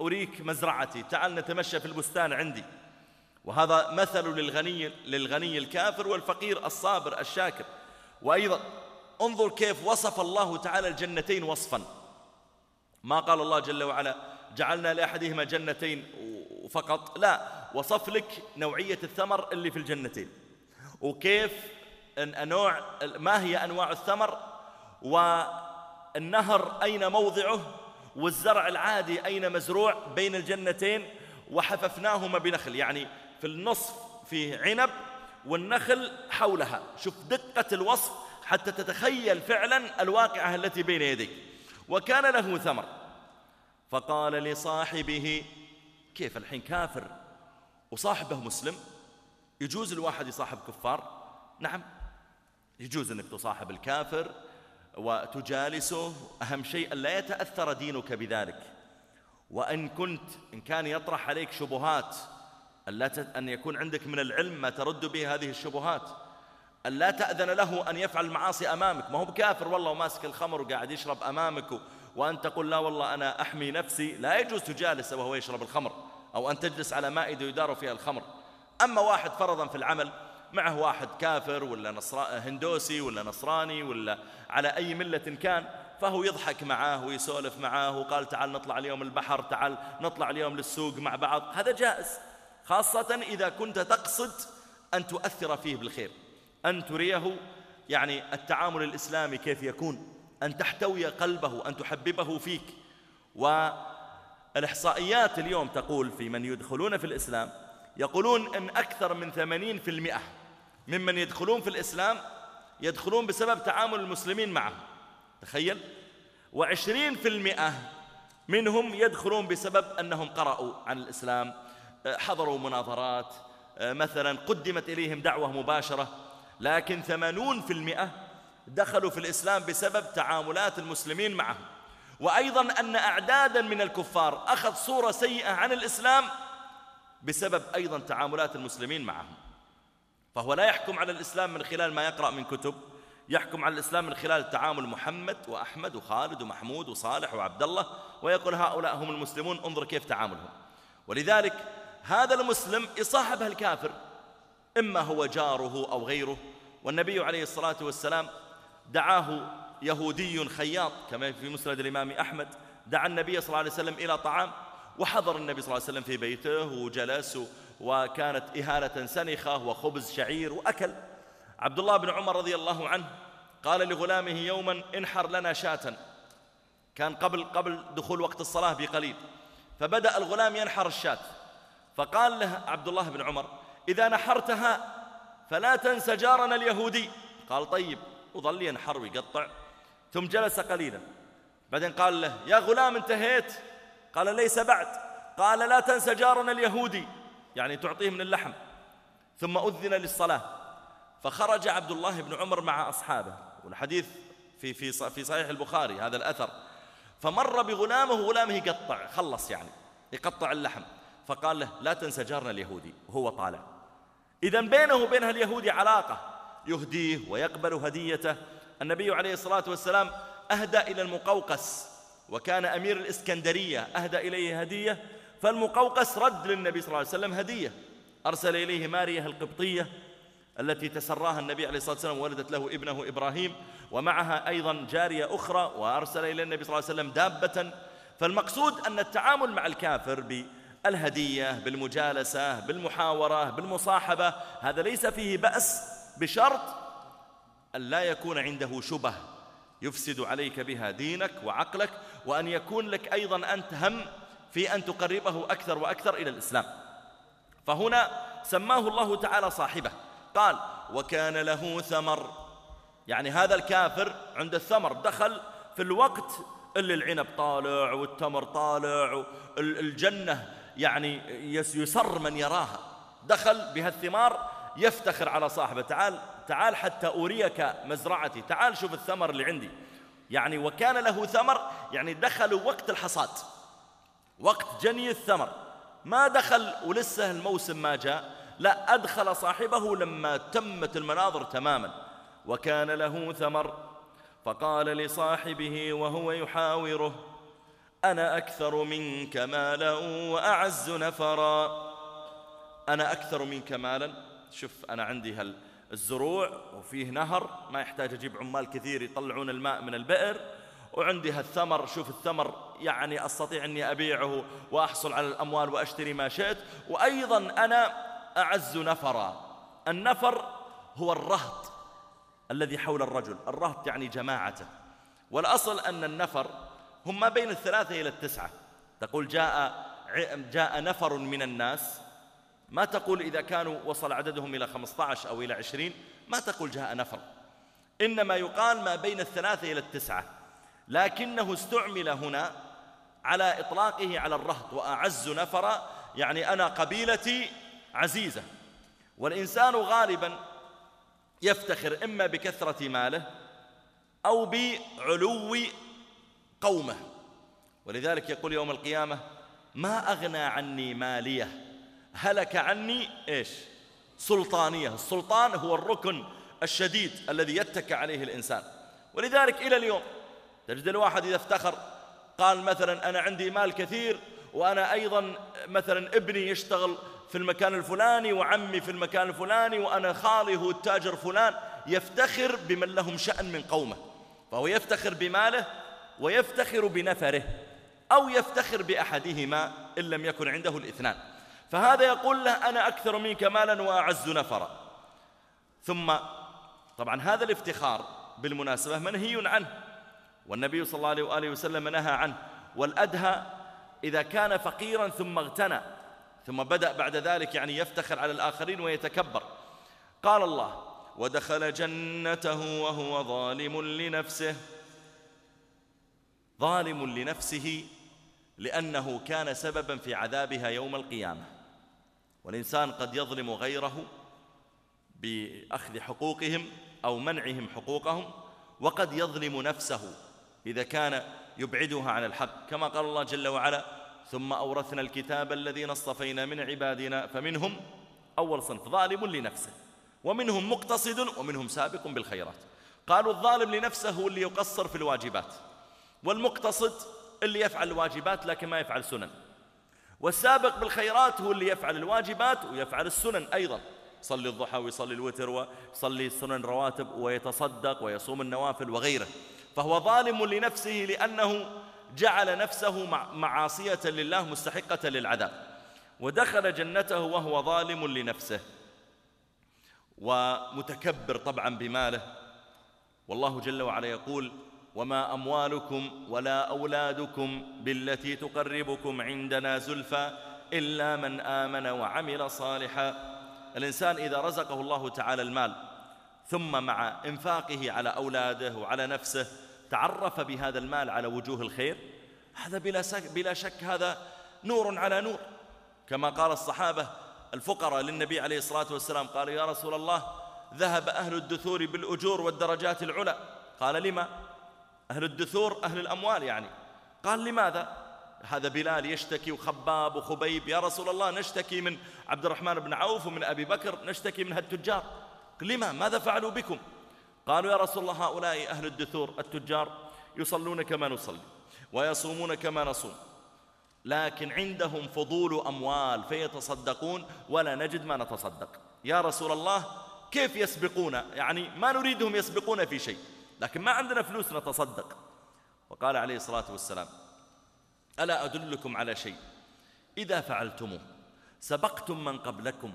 أريك مزرعتي تعال نتمشى في البستان عندي. وهذا مثل للغني, للغني الكافر والفقير الصابر الشاكر. وأيضا انظر كيف وصف الله تعالى الجنتين وصفا. ما قال الله جل وعلا جعلنا لأحدهما جنتين فقط. لا وصف لك نوعية الثمر اللي في الجنتين. وكيف نوع ما هي أنواع الثمر؟ والنهر أين موضعه؟ والزرع العادي أين مزروع بين الجنتين؟ وحففناهما بنخل. يعني في النصف في عنب والنخل حولها. شوف دقة الوصف حتى تتخيل فعلا الواقعة التي بين يديك. وكان له ثمر. فقال لصاحبه كيف الحين كافر وصاحبه مسلم؟ يجوز الواحد يصاحب كفار؟ نعم يجوز أنك تصاحب الكافر وتجالسه. أهم شيء أن لا يتأثر دينك بذلك. وأن كنت إن كان يطرح عليك شبهات أن يكون عندك من العلم ما ترد به هذه الشبهات. أن لا تأذن له أن يفعل المعاصي أمامك. ما هو بكافر والله وماسك الخمر وقاعد يشرب أمامك وأن تقول لا والله أنا أحمي نفسي. لا يجوز تجالسه وهو يشرب الخمر أو أن تجلس على مائدة يدار فيها الخمر. أما واحد فرضا في العمل معه واحد كافر ولا نصرا هندوسي ولا نصراني ولا على أي ملة كان فهو يضحك معاه ويسولف معاه وقال تعال نطلع اليوم البحر تعال نطلع اليوم للسوق مع بعض. هذا جائز. خاصة إذا كنت تقصد أن تؤثر فيه بالخير أن تريه يعني التعامل الإسلامي كيف يكون أن تحتوي قلبه أن تحببه فيك. والإحصائيات اليوم تقول في من يدخلون في الإسلام يقولون أن أكثر من ثمانين في المئة ممن يدخلون في الإسلام يدخلون بسبب تعامل المسلمين معه تخيل؟ وعشرين في المئة منهم يدخلون بسبب أنهم قرأوا عن الإسلام حضروا مناظرات مثلا قدمت إليهم دعوة مباشرة لكن ثمانون في المئة دخلوا في الإسلام بسبب تعاملات المسلمين معه وأيضا أن أعدادا من الكفار أخذ صورة سيئة عن الإسلام بسبب أيضا تعاملات المسلمين معهم. فهو لا يحكم على الإسلام من خلال ما يقرأ من كتب يحكم على الإسلام من خلال تعامل محمد وأحمد وخالد ومحمود وصالح وعبد الله ويقول هؤلاء هم المسلمون انظر كيف تعاملهم. ولذلك هذا المسلم يصاحب الكافر إما هو جاره أو غيره. والنبي عليه الصلاة والسلام دعاه يهودي خياط كما في مسند الإمام أحمد. دعا النبي صلى الله عليه وسلم إلى طعام وحضر النبي صلى الله عليه وسلم في بيته وجلس وكانت إهالة سنخة وخبز شعير وأكل. عبد الله بن عمر رضي الله عنه قال لغلامه يوما انحر لنا شاة. كان قبل قبل دخول وقت الصلاة بقليل. فبدأ الغلام ينحر الشاة. فقال له عبد الله بن عمر إذا نحرتها فلا تنسى جارنا اليهودي. قال طيب وظل ينحر ويقطع. ثم جلس قليلا. بعدين قال له يا غلام انتهيت. قال ليس بعد. قال لا تنسى جارنا اليهودي. يعني تعطيه من اللحم. ثم أذن للصلاة. فخرج عبد الله بن عمر مع أصحابه. والحديث في في في صحيح البخاري هذا الأثر. فمر بغلامه غلامه يقطع خلص يعني يقطع اللحم. فقال له لا تنسى جارنا اليهودي. وهو طالع. إذا بينه وبين اليهودي علاقة يهديه ويقبل هديته. النبي عليه الصلاة والسلام أهدى إلى المقوقس وكان أمير الإسكندرية أهدى إليه هدية فالمقوقس رد للنبي صلى الله عليه وسلم هدية. أرسل إليه مارية القبطية التي تسراها النبي عليه الصلاة والسلام ولدت له ابنه إبراهيم ومعها أيضا جارية أخرى وأرسل إلى النبي صلى الله عليه وسلم دابة. فالمقصود أن التعامل مع الكافر بالهدية بالمجالسة بالمحاورة بالمصاحبة هذا ليس فيه بأس بشرط أن لا يكون عنده شبه يفسد عليك بها دينك وعقلك وأن يكون لك أيضا أنت هم في أن تقربه أكثر وأكثر إلى الإسلام. فهنا سماه الله تعالى صاحبه. قال وكان له ثمر. يعني هذا الكافر عند الثمر دخل في الوقت اللي العنب طالع والتمر طالع الجنة يعني يسر من يراها. دخل بهالثمار يفتخر على صاحبه. تعال تعال حتى أريك مزرعتي. تعال شوف الثمر اللي عندي. يعني وكان له ثمر يعني دخلوا وقت الحصاد. وقت جني الثمر. ما دخل ولسه الموسم ما جاء. لا أدخل صاحبه لما تمت المناظر تماما. وكان له ثمر. فقال لصاحبه وهو يحاوره أنا أكثر منك مالا وأعز نفرا. أنا أكثر منك مالا. شوف أنا عندي هال الزروع وفيه نهر. ما يحتاج أجيب عمال كثير يطلعون الماء من البئر. وعندي هالثمر. شوف الثمر يعني أستطيع أني أبيعه وأحصل على الأموال وأشتري ما شئت. وأيضا أنا أعز نفرا. النفر هو الرهط الذي حول الرجل. الرهط يعني جماعته. والأصل أن النفر هم ما بين الثلاثة إلى التسعة. تقول جاء جاء نفر من الناس. ما تقول إذا كانوا وصل عددهم إلى 15 أو إلى 20 ما تقول جاء نفر. إنما يقال ما بين الثلاثة إلى التسعة. لكنه استعمل هنا على إطلاقه على الرهط وأعز نفر يعني أنا قبيلتي عزيزة. والإنسان غالبا يفتخر إما بكثرة ماله أو بعلو قومه. ولذلك يقول يوم القيامة ما أغنى عني مالية هلك عني إيش؟ سلطانية. السلطان هو الركن الشديد الذي يتكى عليه الإنسان. ولذلك إلى اليوم تجد الواحد إذا افتخر قال مثلا أنا عندي مال كثير وأنا أيضا مثلا ابني يشتغل في المكان الفلاني وعمي في المكان الفلاني وأنا خالي هو التاجر فلان. يفتخر بمن لهم شأن من قومه. فهو يفتخر بماله ويفتخر بنفره أو يفتخر بأحدهما إن لم يكن عنده الاثنان. فهذا يقول له أنا أكثر منك مالا وأعز نفرا. ثم طبعا هذا الافتخار بالمناسبة منهي عنه والنبي صلى الله عليه وآله وسلم نهى عنه. والأدهى إذا كان فقيرا ثم اغتنى ثم بدأ بعد ذلك يعني يفتخر على الآخرين ويتكبر. قال الله ودخل جنته وهو ظالم لنفسه. ظالم لنفسه لأنه كان سببا في عذابها يوم القيامة. والإنسان قد يظلم غيره بأخذ حقوقهم أو منعهم حقوقهم وقد يظلم نفسه إذا كان يبعدها عن الحق كما قال الله جل وعلا ثم أورثنا الكتاب الذين اصطفينا من عبادنا فمنهم أول صنف ظالم لنفسه ومنهم مقتصد ومنهم سابق بالخيرات. قالوا الظالم لنفسه هو اللي يقصر في الواجبات. والمقتصد اللي يفعل الواجبات لكن ما يفعل سنن. والسابق بالخيرات هو اللي يفعل الواجبات ويفعل السنن أيضا. يصلي الضحى ويصلي الوتر ويصلي السنن رواتب ويتصدق ويصوم النوافل وغيره. فهو ظالم لنفسه لأنه جعل نفسه معاصية لله مستحقة للعذاب. ودخل جنته وهو ظالم لنفسه. ومتكبر طبعا بماله. والله جل وعلا يقول وما أموالكم ولا أولادكم بالتي تقربكم عندنا زلفى إلا من آمن وعمل صالحا. الإنسان إذا رزقه الله تعالى المال ثم مع إنفاقه على أولاده وعلى نفسه تعرف بهذا المال على وجوه الخير هذا بلا, بلا شك هذا نور على نور. كما قال الصحابة الفقراء للنبي عليه الصلاة والسلام قالوا يا رسول الله ذهب أهل الدثور بالأجور والدرجات العلى. قال لما؟ أهل الدثور أهل الأموال يعني. قال لماذا؟ هذا بلال يشتكي وخباب وخبيب يا رسول الله نشتكي من عبد الرحمن بن عوف ومن أبي بكر نشتكي من هالتجار لما؟ ماذا فعلوا بكم؟ قالوا يا رسول الله هؤلاء أهل الدثور التجار يصلون كما نصلي ويصومون كما نصوم. لكن عندهم فضول أموال فيتصدقون ولا نجد ما نتصدق. يا رسول الله كيف يسبقون يعني ما نريدهم يسبقون في شيء. لكن ما عندنا فلوس نتصدق. وقال عليه الصلاة والسلام ألا أدلكم على شيء؟ إذا فعلتموه سبقتم من قبلكم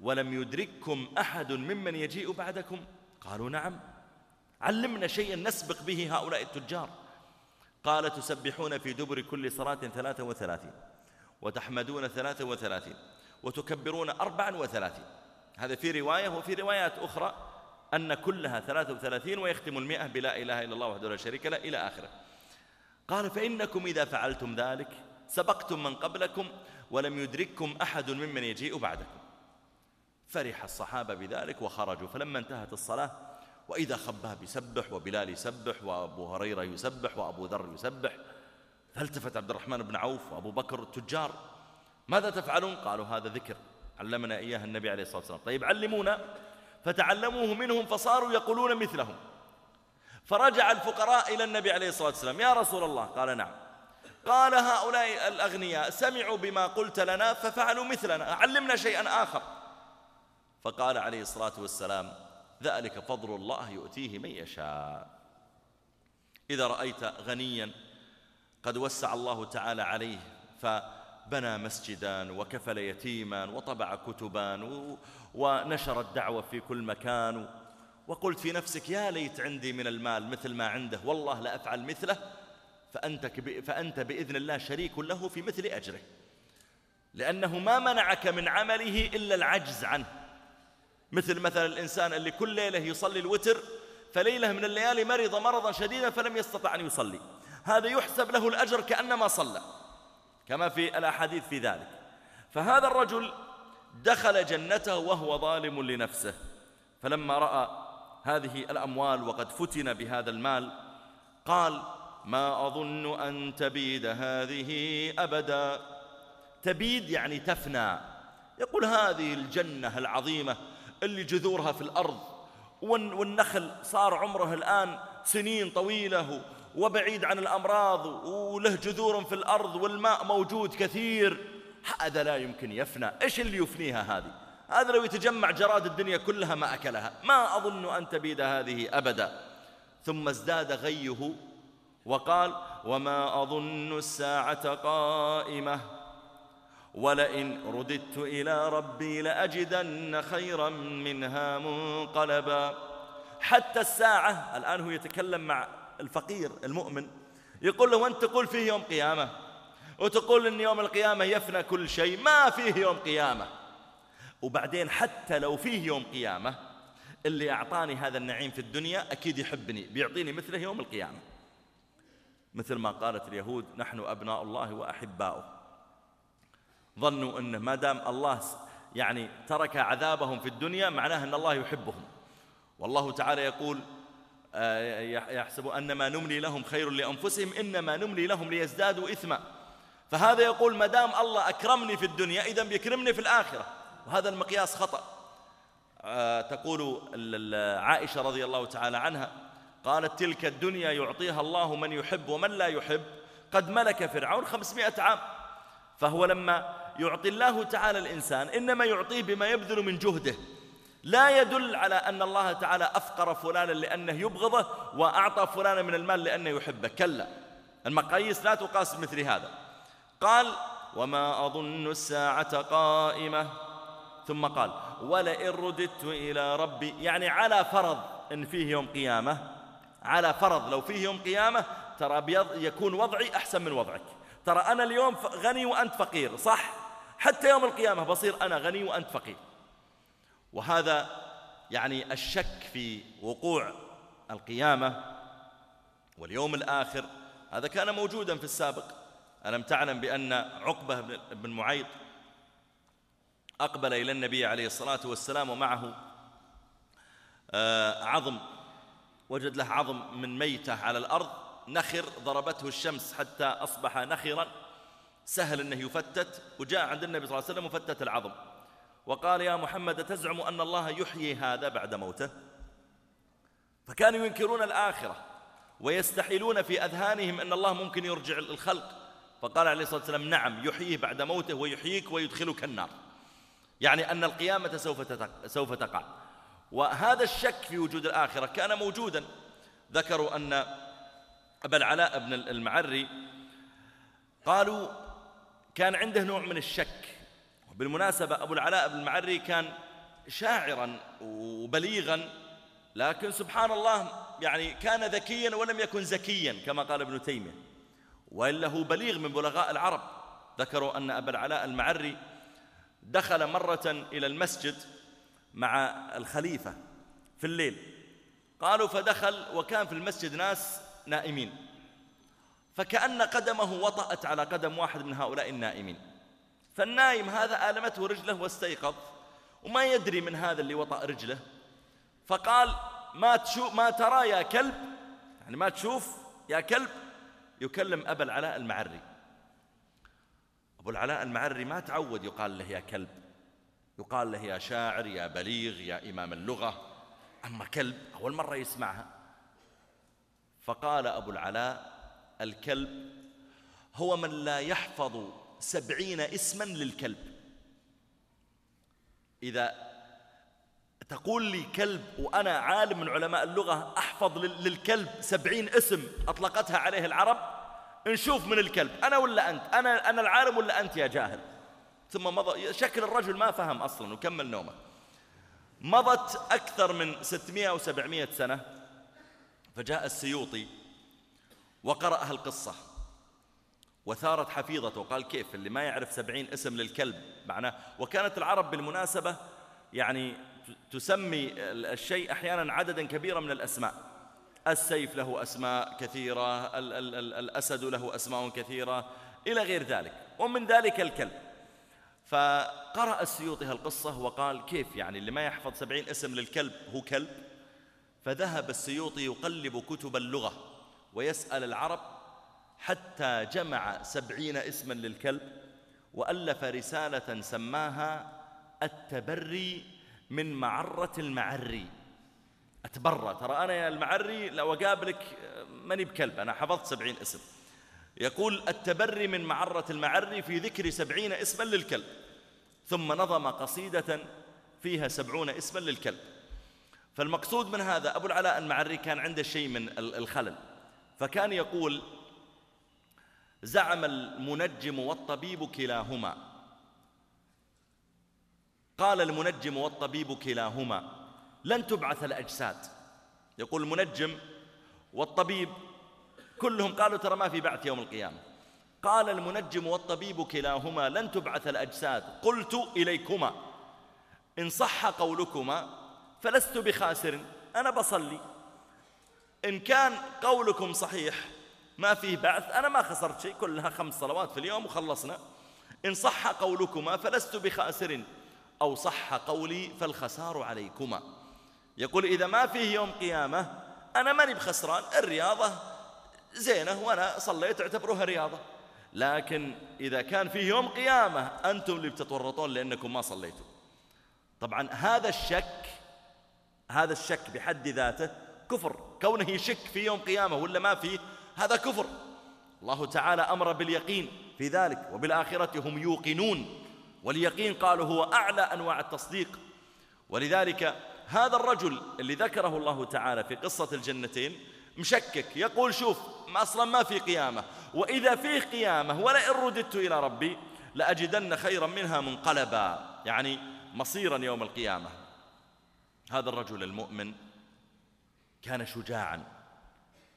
ولم يدرككم أحد ممن يجيء بعدكم؟ قالوا نعم. علمنا شيئا نسبق به هؤلاء التجار. قال تسبحون في دبر كل صلاة ثلاثة وثلاثين وتحمدون ثلاثة وثلاثين وتكبرون أربعا وثلاثين. هذا في رواية وفي روايات أخرى أن كلها ثلاثة وثلاثين ويختم المئة بلا إله إلا الله وحده لا شريك له إلى آخره. قال فإنكم إذا فعلتم ذلك سبقتم من قبلكم ولم يدرككم أحد ممن يجيء بعدكم. فرح الصحابة بذلك وخرجوا فلما انتهت الصلاة وإذا خباب يسبح وبلال يسبح وأبو هريرة يسبح وأبو ذر يسبح فالتفت عبد الرحمن بن عوف وأبو بكر التجار. ماذا تفعلون؟ قالوا هذا ذكر علمنا إياه النبي عليه الصلاة والسلام. طيب علمونا فتعلموه منهم فصاروا يقولون مثلهم. فرجع الفقراء إلى النبي عليه الصلاة والسلام يا رسول الله. قال نعم. قال هؤلاء الأغنياء سمعوا بما قلت لنا ففعلوا مثلنا علمنا شيئا آخر. فقال عليه الصلاة والسلام ذلك فضل الله يؤتيه من يشاء. إذا رأيت غنيا قد وسع الله تعالى عليه فبنى مسجدا وكفل يتيما وطبع كتبا ونشر الدعوة في كل مكان. وقلت في نفسك يا ليت عندي من المال مثل ما عنده والله لا أفعل مثله فأنت, فأنت بإذن الله شريك له في مثل أجره. لأنه ما منعك من عمله إلا العجز عنه. مثل مثلا الإنسان اللي كل ليلة يصلي الوتر فليلة من الليالي مرض مرضا شديدا فلم يستطع أن يصلي. هذا يحسب له الأجر كأنما صلى. كما في الأحاديث في ذلك. فهذا الرجل دخل جنته وهو ظالم لنفسه. فلما رأى هذه الأموال وقد فتن بهذا المال قال ما أظن أن تبيد هذه أبدا. تبيد يعني تفنى. يقول هذه الجنة العظيمة اللي جذورها في الأرض والنخل صار عمره الآن سنين طويلة وبعيد عن الأمراض وله جذور في الأرض والماء موجود كثير. هذا لا يمكن يفنى. إيش اللي يفنيها هذه؟ هذا لو يتجمع جراد الدنيا كلها ما أكلها. ما أظن أن تبيد هذه أبدا. ثم ازداد غيه وقال وما أظن الساعة قائمة. ولئن رددت إلى ربي لأجدن خيرا منها منقلبا. حتى الساعة الآن هو يتكلم مع الفقير المؤمن يقول له وانت تقول فيه يوم قيامة وتقول إن يوم القيامة يفنى كل شيء ما فيه يوم قيامة. وبعدين حتى لو فيه يوم قيامة اللي أعطاني هذا النعيم في الدنيا أكيد يحبني بيعطيني مثله يوم القيامة. مثل ما قالت اليهود نحن أبناء الله وأحباؤه. ظنوا أنه ما دام الله يعني ترك عذابهم في الدنيا معناه أن الله يحبهم. والله تعالى يقول يحسب أن ما نملي لهم خير لأنفسهم إنما نملي لهم ليزدادوا إثما. فهذا يقول ما دام الله أكرمني في الدنيا إذا بيكرمني في الآخرة. وهذا المقياس خطأ. آه، تقول عائشة رضي الله تعالى عنها قالت تلك الدنيا يعطيها الله من يحب ومن لا يحب. قد ملك فرعون خمسمائة عام. فهو لما يعطي الله تعالى الإنسان إنما يعطيه بما يبذل من جهده. لا يدل على أن الله تعالى أفقر فلانا لأنه يبغضه وأعطى فلانا من المال لأنه يحبه. كلا. المقاييس لا تقاس مثل هذا. قال وما أظن الساعة قائمة. ثم قال ولئن رددت إلى ربي. يعني على فرض إن فيه يوم قيامة على فرض لو فيه يوم قيامة ترى يكون وضعي أحسن من وضعك. ترى أنا اليوم غني وأنت فقير صح؟ حتى يوم القيامة بصير أنا غني وأنت فقير. وهذا يعني الشك في وقوع القيامة واليوم الآخر. هذا كان موجودا في السابق. ألم تعلم بأن عقبة بن معيط أقبل إلى النبي عليه الصلاة والسلام ومعه آه، عظم وجد له عظم من ميتة على الأرض نخر ضربته الشمس حتى أصبح نخرا سهل أنه يفتت وجاء عند النبي صلى الله عليه وسلم وفتت العظم. وقال يا محمد تزعم أن الله يحيي هذا بعد موته؟ فكانوا ينكرون الآخرة ويستحيلون في أذهانهم أن الله ممكن يرجع الخلق. فقال عليه الصلاة والسلام نعم يحييه بعد موته ويحييك ويدخلك النار. يعني أن القيامة سوف تقع. وهذا الشك في وجود الآخرة كان موجودا. ذكروا أن أبا العلاء بن المعري قالوا كان عنده نوع من الشك. بالمناسبة أبو العلاء بن المعري كان شاعرا وبليغا لكن سبحان الله يعني كان ذكيا ولم يكن زكيا كما قال ابن تيمية. وإلا هو بليغ من بلغاء العرب. ذكروا أن أبا العلاء المعري دخل مرة إلى المسجد مع الخليفة في الليل. قالوا فدخل وكان في المسجد ناس نائمين. فكأن قدمه وطأت على قدم واحد من هؤلاء النائمين. فالنايم هذا آلمته رجله واستيقظ وما يدري من هذا اللي وطأ رجله. فقال ما تشوف ما ترى يا كلب؟ يعني ما تشوف يا كلب؟ يكلم أبا العلاء المعري. أبو العلاء المعري ما تعود يقال له يا كلب يقال له يا شاعر يا بليغ يا إمام اللغة. أما كلب أول مرة يسمعها. فقال أبو العلاء الكلب هو من لا يحفظ سبعين اسما للكلب. إذا تقول لي كلب وأنا عالم من علماء اللغة أحفظ للكلب سبعين اسم أطلقتها عليه العرب نشوف من الكلب. أنا ولا أنت؟ أنا, أنا العالم ولا أنت يا جاهل؟ ثم مضى شكل الرجل ما فهم أصلا وكمل نومه. مضت أكثر من 600 أو 700 سنة فجاء السيوطي وقرأ القصة. وثارت حفيظته وقال كيف؟ اللي ما يعرف سبعين اسم للكلب. معناه وكانت العرب بالمناسبة يعني تسمي الشيء أحيانا عددا كبيرا من الأسماء. السيف له أسماء كثيرة ال ال ال الأسد له أسماء كثيرة إلى غير ذلك. ومن ذلك الكلب. فقرأ السيوطي هالقصة وقال كيف يعني اللي ما يحفظ سبعين اسم للكلب هو كلب؟ فذهب السيوطي يقلب كتب اللغة ويسأل العرب حتى جمع سبعين اسما للكلب وألف رسالة سماها التبري من معرة المعري. أتبرى. ترى أنا يا المعري لو أقابلك ماني بكلب أنا حفظت سبعين اسم. يقول التبري من معرة المعري في ذكر سبعين اسما للكلب ثم نظم قصيدة فيها سبعون اسما للكلب. فالمقصود من هذا أبو العلاء المعري كان عنده شيء من الخلل. فكان يقول زعم المنجم والطبيب كلاهما. قال المنجم والطبيب كلاهما لن تبعث الأجساد. يقول المنجم والطبيب كلهم قالوا ترى ما في بعث يوم القيامة. قال المنجم والطبيب كلاهما لن تبعث الأجساد. قلت إليكما إن صح قولكما فلست بخاسر أنا بصلي. إن كان قولكم صحيح ما فيه بعث أنا ما خسرت شيء كلها خمس صلوات في اليوم وخلصنا. إن صح قولكما فلست بخاسر أو صح قولي فالخسار عليكما. يقول إذا ما فيه يوم قيامة أنا ماني بخسران الرياضة زينة وأنا صليت اعتبروها رياضة. لكن إذا كان فيه يوم قيامة أنتم اللي بتتورطون لأنكم ما صليتوا. طبعا هذا الشك هذا الشك بحد ذاته كفر. كونه يشك في يوم قيامة ولا ما فيه هذا كفر. الله تعالى أمر باليقين في ذلك وبالآخرة هم يوقنون. واليقين قالوا هو أعلى أنواع التصديق. ولذلك هذا الرجل اللي ذكره الله تعالى في قصة الجنتين مشكك يقول شوف ما أصلا ما في قيامة. وإذا فيه قيامة ولئن رددت إلى ربي لأجدن خيرا منها منقلبا يعني مصيرا يوم القيامة. هذا الرجل المؤمن كان شجاعا.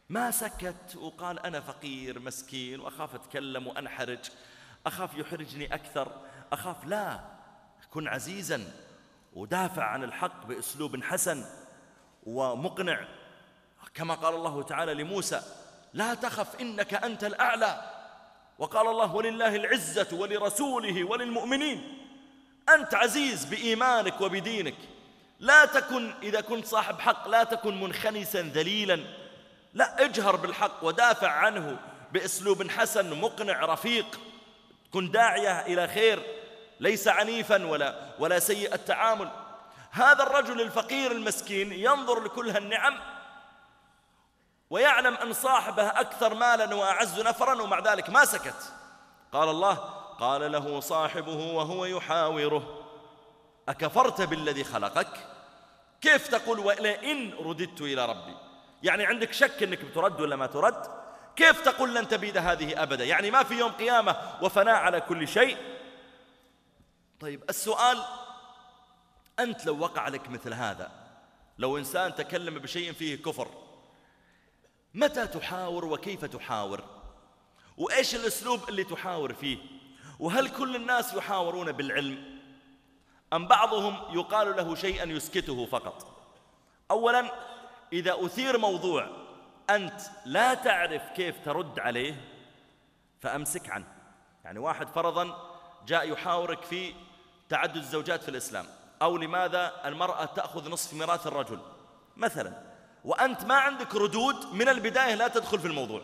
ما سكت وقال أنا فقير مسكين وأخاف أتكلم وأنحرج أخاف يحرجني أكثر أخاف لا كن عزيزا ودافع عن الحق بأسلوب حسن ومقنع. كما قال الله تعالى لموسى لا تخف إنك أنت الأعلى. وقال الله ولله العزة ولرسوله وللمؤمنين أنت عزيز بإيمانك وبدينك. لا تكن إذا كنت صاحب حق لا تكن منخنسا ذليلا. لا اجهر بالحق ودافع عنه بأسلوب حسن مقنع رفيق. كن داعية إلى خير ليس عنيفا ولا ولا سيء التعامل. هذا الرجل الفقير المسكين ينظر لكل هالنعم ويعلم أن صاحبه أكثر مالا وأعز نفرا ومع ذلك ما سكت. قال الله قال له صاحبه وهو يحاوره أكفرت بالذي خلقك؟ كيف تقول؟ ولئن رددت إلى ربي. يعني عندك شك أنك بترد ولا ما ترد؟ كيف تقول لن تبيد هذه أبدا؟ يعني ما في يوم قيامة وفناء على كل شيء؟ طيب السؤال أنت لو وقع لك مثل هذا لو إنسان تكلم بشيء فيه كفر متى تحاور وكيف تحاور؟ وإيش الأسلوب اللي تحاور فيه؟ وهل كل الناس يحاورون بالعلم؟ أم بعضهم يقال له شيئا يسكته فقط؟ أولا إذا أثير موضوع أنت لا تعرف كيف ترد عليه فأمسك عنه. يعني واحد فرضا جاء يحاورك في تعدد الزوجات في الإسلام. أو لماذا المرأة تأخذ نصف ميراث الرجل؟ مثلا. وأنت ما عندك ردود من البداية لا تدخل في الموضوع.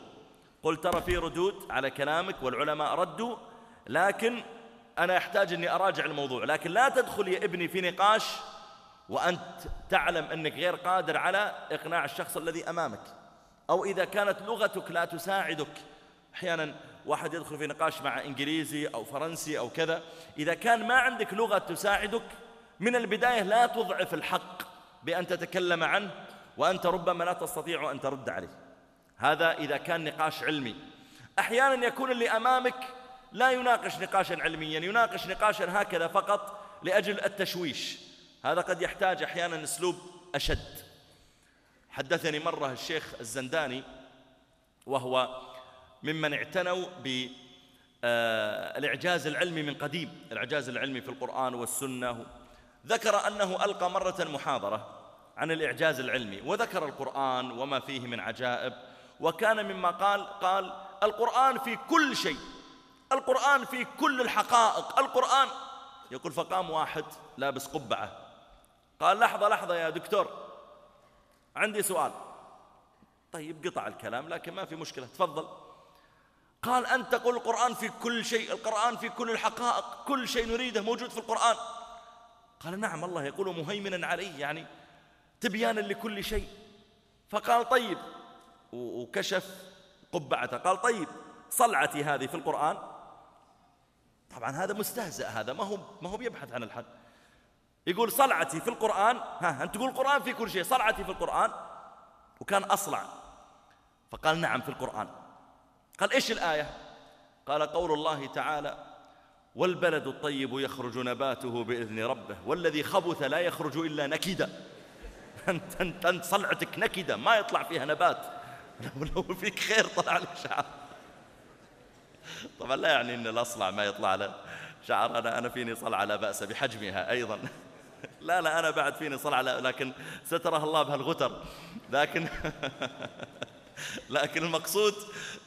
قل ترى في ردود على كلامك والعلماء ردوا لكن أنا أحتاج أني أراجع الموضوع. لكن لا تدخل يا ابني في نقاش وأنت تعلم أنك غير قادر على إقناع الشخص الذي أمامك. أو إذا كانت لغتك لا تساعدك أحيانا واحد يدخل في نقاش مع إنجليزي أو فرنسي أو كذا إذا كان ما عندك لغة تساعدك من البداية لا تضعف الحق بأن تتكلم عنه وأنت ربما لا تستطيع أن ترد عليه. هذا إذا كان نقاش علمي. أحيانا يكون اللي أمامك لا يناقش نقاشا علميا يناقش نقاشا هكذا فقط لأجل التشويش. هذا قد يحتاج أحيانا أسلوب أشد. حدثني مرة الشيخ الزنداني وهو ممن اعتنوا بالإعجاز العلمي من قديم الإعجاز العلمي في القرآن والسنة. ذكر أنه ألقى مرة محاضرة عن الإعجاز العلمي وذكر القرآن وما فيه من عجائب وكان مما قال قال القرآن في كل شيء القرآن في كل الحقائق القرآن يقول فقام واحد لابس قبعة قال لحظة لحظة يا دكتور عندي سؤال. طيب قطع الكلام لكن ما في مشكلة تفضل. قال أنت تقول القرآن في كل شيء القرآن في كل الحقائق كل شيء نريده موجود في القرآن. قال نعم الله يقول مهيمنا عليه يعني تبيانا لكل شيء. فقال طيب. وكشف قبعته قال طيب صلعتي هذه في القرآن. طبعا هذا مستهزئ هذا ما هو ما هو بيبحث عن الحق يقول صلعتي في القرآن. ها أنت تقول القرآن في كل شيء. صلعتي في القرآن. وكان أصلع. فقال نعم في القرآن. قال إيش الآية؟ قال قول الله تعالى والبلد الطيب يخرج نباته بإذن ربه والذي خبث لا يخرج إلا نكدا. أنت, أنت, أنت صلعتك نكدة ما يطلع فيها نبات. لو, لو فيك خير طلع لك شعر. طبعا لا يعني أن الأصلع ما يطلع له شعر. أنا, أنا فيني صلعة لا بأس بحجمها أيضا. لا لا أنا بعد فيني صلعة لكن ستره الله بهالغتر. لكن لكن المقصود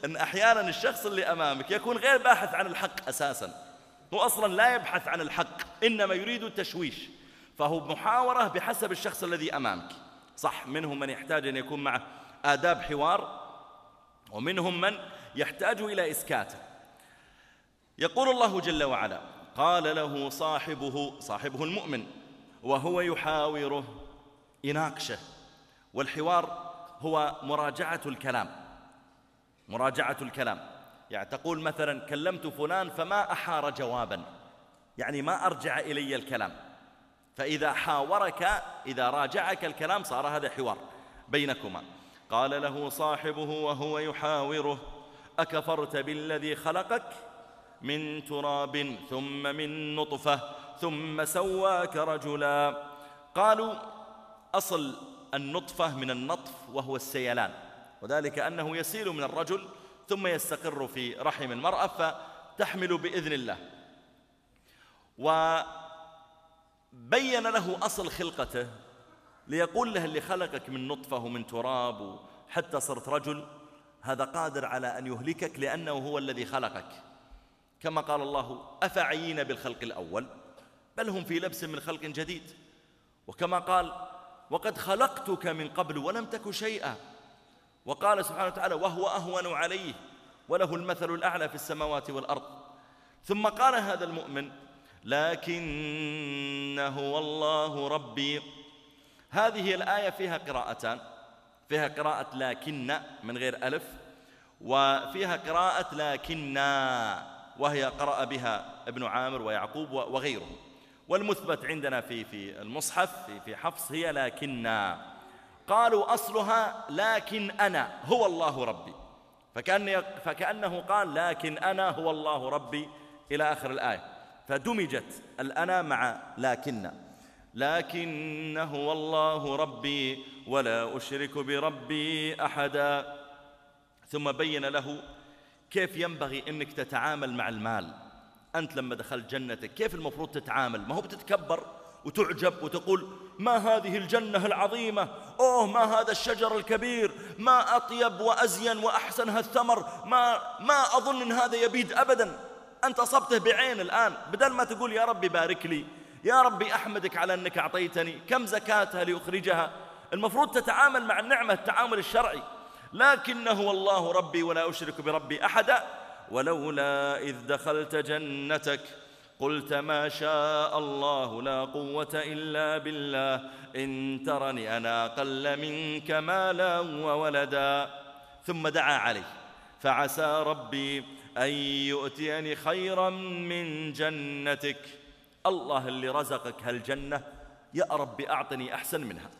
أن أحيانا الشخص اللي أمامك يكون غير باحث عن الحق أساسا. هو أصلا لا يبحث عن الحق إنما يريد التشويش. فهو محاورة بحسب الشخص الذي أمامك. صح منهم من يحتاج أن يكون معه آداب حوار ومنهم من يحتاج إلى إسكاته. يقول الله جل وعلا قال له صاحبه صاحبه المؤمن وهو يحاوره يناقشه. والحوار هو مراجعة الكلام. مراجعة الكلام. يعني تقول مثلا كلمت فلان فما أحار جوابا. يعني ما أرجع إلي الكلام. فإذا حاورك إذا راجعك الكلام صار هذا حوار بينكما. قال له صاحبه وهو يحاوره أكفرت بالذي خلقك من تراب ثم من نطفة؟ ثم سواك رجلا. قالوا أصل النطفة من النطف وهو السيلان. وذلك أنه يسيل من الرجل ثم يستقر في رحم المرأة فتحمل بإذن الله. وبين له أصل خلقته ليقول له اللي خلقك من نطفة ومن تراب حتى صرت رجل هذا قادر على أن يهلكك لأنه هو الذي خلقك. كما قال الله أفعيين بالخلق الأول؟ بل هم في لبس من خلق جديد. وكما قال وقد خلقتك من قبل ولم تك شيئا. وقال سبحانه وتعالى وهو أهون عليه وله المثل الأعلى في السماوات والأرض. ثم قال هذا المؤمن لكنه والله ربي. هذه الآية فيها قراءتان. فيها قراءة لكن من غير ألف وفيها قراءة لكنا وهي قرأ بها ابن عامر ويعقوب وغيره. والمثبت عندنا في في المصحف في في حفص هي لكنا قالوا أصلها لكن أنا هو الله ربي. فكأن فكأنه قال لكن أنا هو الله ربي إلى آخر الآية. فدمجت الأنا مع لكن. لكن هو الله ربي ولا أشرك بربي أحدا. ثم بين له كيف ينبغي أنك تتعامل مع المال؟ أنت لما دخلت جنتك كيف المفروض تتعامل؟ ما هو بتتكبر وتعجب وتقول ما هذه الجنة العظيمة؟ أوه ما هذا الشجر الكبير؟ ما أطيب وأزين وأحسن هالثمر؟ ما, ما أظن أن هذا يبيد أبدا. أنت أصبته بعين الآن بدل ما تقول يا ربي بارك لي يا ربي أحمدك على أنك أعطيتني كم زكاتها لأخرجها؟ المفروض تتعامل مع النعمة التعامل الشرعي. لكنه الله ربي ولا أشرك بربي أحدا ولولا إذ دخلت جنتك قلت ما شاء الله لا قوة إلا بالله إن ترني أنا أقل منك مالا وولدا. ثم دعا عليه فعسى ربي أن يؤتيني خيرا من جنتك. الله اللي رزقك هالجنة يا ربي أعطني أحسن منها.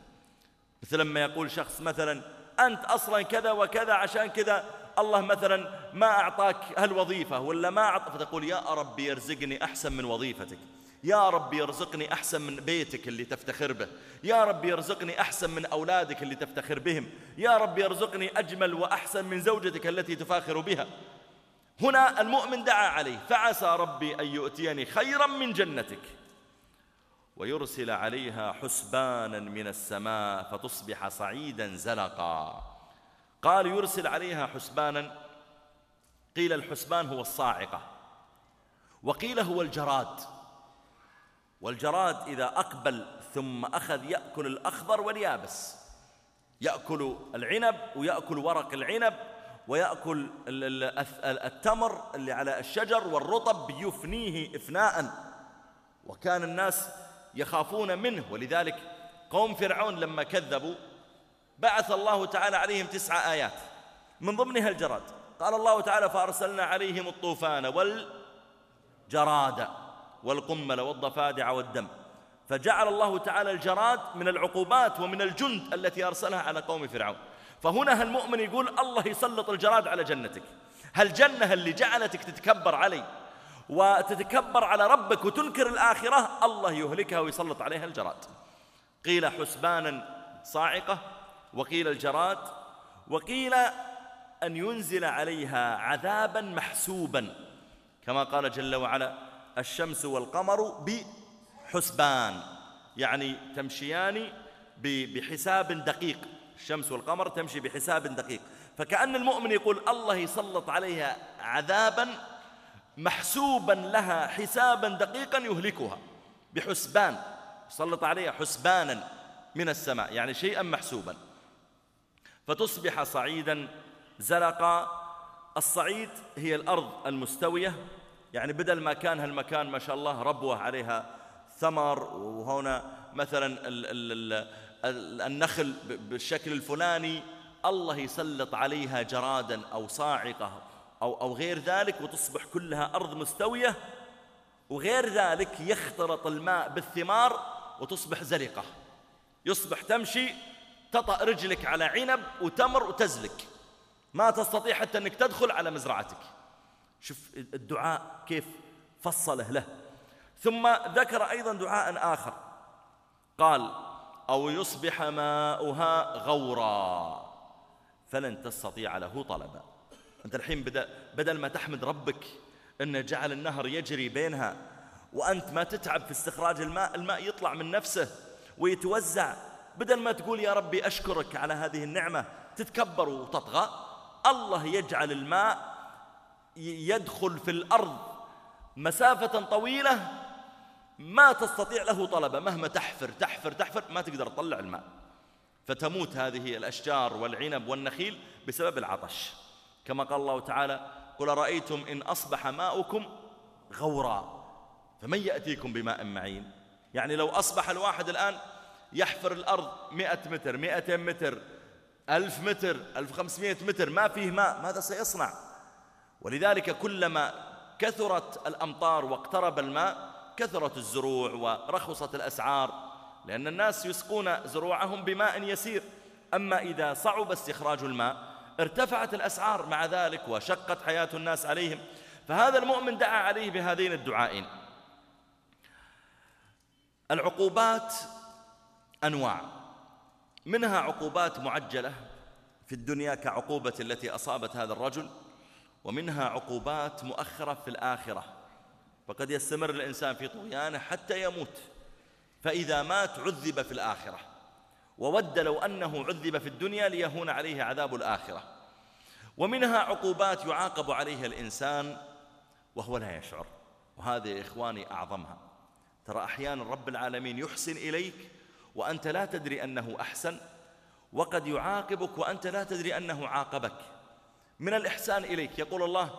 مثل لما يقول شخص مثلا أنت أصلا كذا وكذا عشان كذا الله مثلا ما أعطاك هالوظيفة ولا ما أعطى فتقول يا ربي يرزقني أحسن من وظيفتك يا رب يرزقني أحسن من بيتك اللي تفتخر به يا رب يرزقني أحسن من أولادك اللي تفتخر بهم يا رب يرزقني أجمل وأحسن من زوجتك التي تفاخر بها. هنا المؤمن دعا عليه فعسى ربي أن يؤتيني خيرا من جنتك ويرسل عليها حسبانا من السماء فتصبح صعيدا زلقا. قال يرسل عليها حسبانا قيل الحسبان هو الصاعقة وقيل هو الجراد والجراد إذا أقبل ثم أخذ يأكل الأخضر واليابس يأكل العنب ويأكل ورق العنب ويأكل التمر اللي على الشجر والرطب يفنيه إفناء وكان الناس يخافون منه ولذلك قوم فرعون لما كذبوا بعث الله تعالى عليهم تسع آيات من ضمنها الجراد. قال الله تعالى فأرسلنا عليهم الطوفان والجراد والقمل والضفادع والدم. فجعل الله تعالى الجراد من العقوبات ومن الجند التي أرسلها على قوم فرعون. فهنا المؤمن يقول الله يسلط الجراد على جنتك؟ هالجنة اللي جعلتك تتكبر علي وتتكبر على ربك وتنكر الآخرة؟ الله يهلكها ويسلط عليها الجراد. قيل حسبانا صاعقة وقيل الجراد وقيل أن ينزل عليها عذابا محسوبا كما قال جل وعلا الشمس والقمر بحسبان يعني تمشيان بحساب دقيق. الشمس والقمر تمشي بحساب دقيق. فكأن المؤمن يقول الله يسلط عليها عذابا محسوبا لها حسابا دقيقا يهلكها. بحسبان يسلط عليها حسبانا من السماء يعني شيئا محسوبا. فتصبح صعيدا زلقا الصعيد هي الأرض المستوية يعني بدل ما كان هالمكان ما شاء الله ربوة عليها ثمر وهنا مثلا النخل بالشكل الفلاني الله يسلط عليها جرادا أو صاعقة أو, أو غير ذلك وتصبح كلها أرض مستوية وغير ذلك يختلط الماء بالثمار وتصبح زلقة يصبح تمشي تطأ رجلك على عنب وتمر وتزلك. ما تستطيع حتى أنك تدخل على مزرعتك. شوف الدعاء كيف فصله له. ثم ذكر أيضا دعاء آخر. قال أو يصبح ماؤها غورا. فلن تستطيع له طلبا. أنت الحين بدل ما تحمد ربك أنه جعل النهر يجري بينها وأنت ما تتعب في استخراج الماء الماء يطلع من نفسه ويتوزع بدل ما تقول يا ربي أشكرك على هذه النعمة تتكبر وتطغى الله يجعل الماء يدخل في الأرض مسافة طويلة ما تستطيع له طلبة مهما تحفر تحفر تحفر ما تقدر تطلع الماء. فتموت هذه الأشجار والعنب والنخيل بسبب العطش. كما قال الله تعالى قل رأيتم إن أصبح ماؤكم غورا فمن يأتيكم بماء معين؟ يعني لو أصبح الواحد الآن يحفر الأرض مئة متر مئتين متر ألف متر ألف خمسمائة متر ما فيه ماء ماذا سيصنع؟ ولذلك كلما كثرت الأمطار واقترب الماء كثرت الزروع ورخصت الأسعار لأن الناس يسقون زروعهم بماء يسير. أما إذا صعب استخراج الماء ارتفعت الأسعار مع ذلك وشقت حياة الناس عليهم. فهذا المؤمن دعا عليه بهذين الدعائين. العقوبات أنواع. منها عقوبات معجلة في الدنيا كعقوبة التي أصابت هذا الرجل ومنها عقوبات مؤخرة في الآخرة. فقد يستمر الإنسان في طغيانه حتى يموت. فإذا مات عذب في الآخرة. وود لو أنه عذب في الدنيا ليهون عليه عذاب الآخرة. ومنها عقوبات يعاقب عليها الإنسان وهو لا يشعر. وهذه إخواني أعظمها. ترى أحيانا رب العالمين يحسن إليك وأنت لا تدري أنه أحسن وقد يعاقبك وأنت لا تدري أنه عاقبك. من الإحسان إليك يقول الله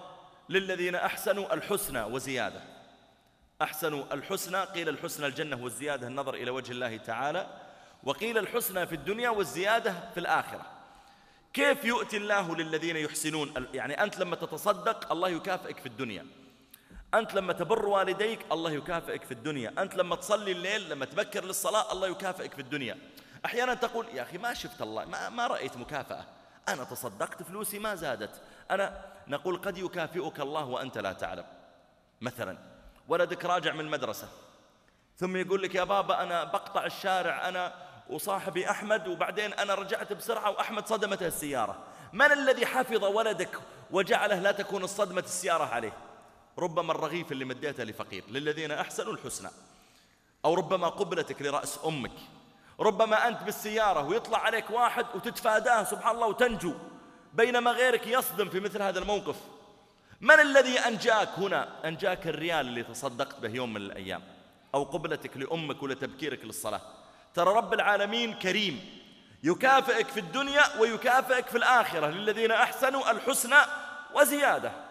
للذين أحسنوا الحسنى وزيادة. أحسنوا الحسنى قيل الحسنى الجنة والزيادة النظر إلى وجه الله تعالى. وقيل الحسنى في الدنيا والزيادة في الآخرة. كيف يؤتي الله للذين يحسنون؟ يعني أنت لما تتصدق الله يكافئك في الدنيا. أنت لما تبر والديك الله يكافئك في الدنيا. أنت لما تصلي الليل لما تبكر للصلاة الله يكافئك في الدنيا. أحيانا تقول يا أخي ما شفت الله ما, ما رأيت مكافأة. أنا تصدقت فلوسي ما زادت. أنا نقول قد يكافئك الله وأنت لا تعلم. مثلا ولدك راجع من المدرسة ثم يقول لك يا بابا أنا بقطع الشارع أنا وصاحبي أحمد وبعدين أنا رجعت بسرعة وأحمد صدمته السيارة. من الذي حفظ ولدك وجعله لا تكون الصدمة السيارة عليه؟ ربما الرغيف اللي مديته لفقير للذين أحسنوا الحسنى. أو ربما قبلتك لرأس أمك. ربما أنت بالسيارة ويطلع عليك واحد وتتفاداه سبحان الله وتنجو بينما غيرك يصدم في مثل هذا الموقف. من الذي أنجاك هنا؟ أنجاك الريال اللي تصدقت به يوم من الأيام. أو قبلتك لأمك ولا تبكيرك للصلاة. ترى رب العالمين كريم. يكافئك في الدنيا ويكافئك في الآخرة. للذين أحسنوا الحسنى وزيادة.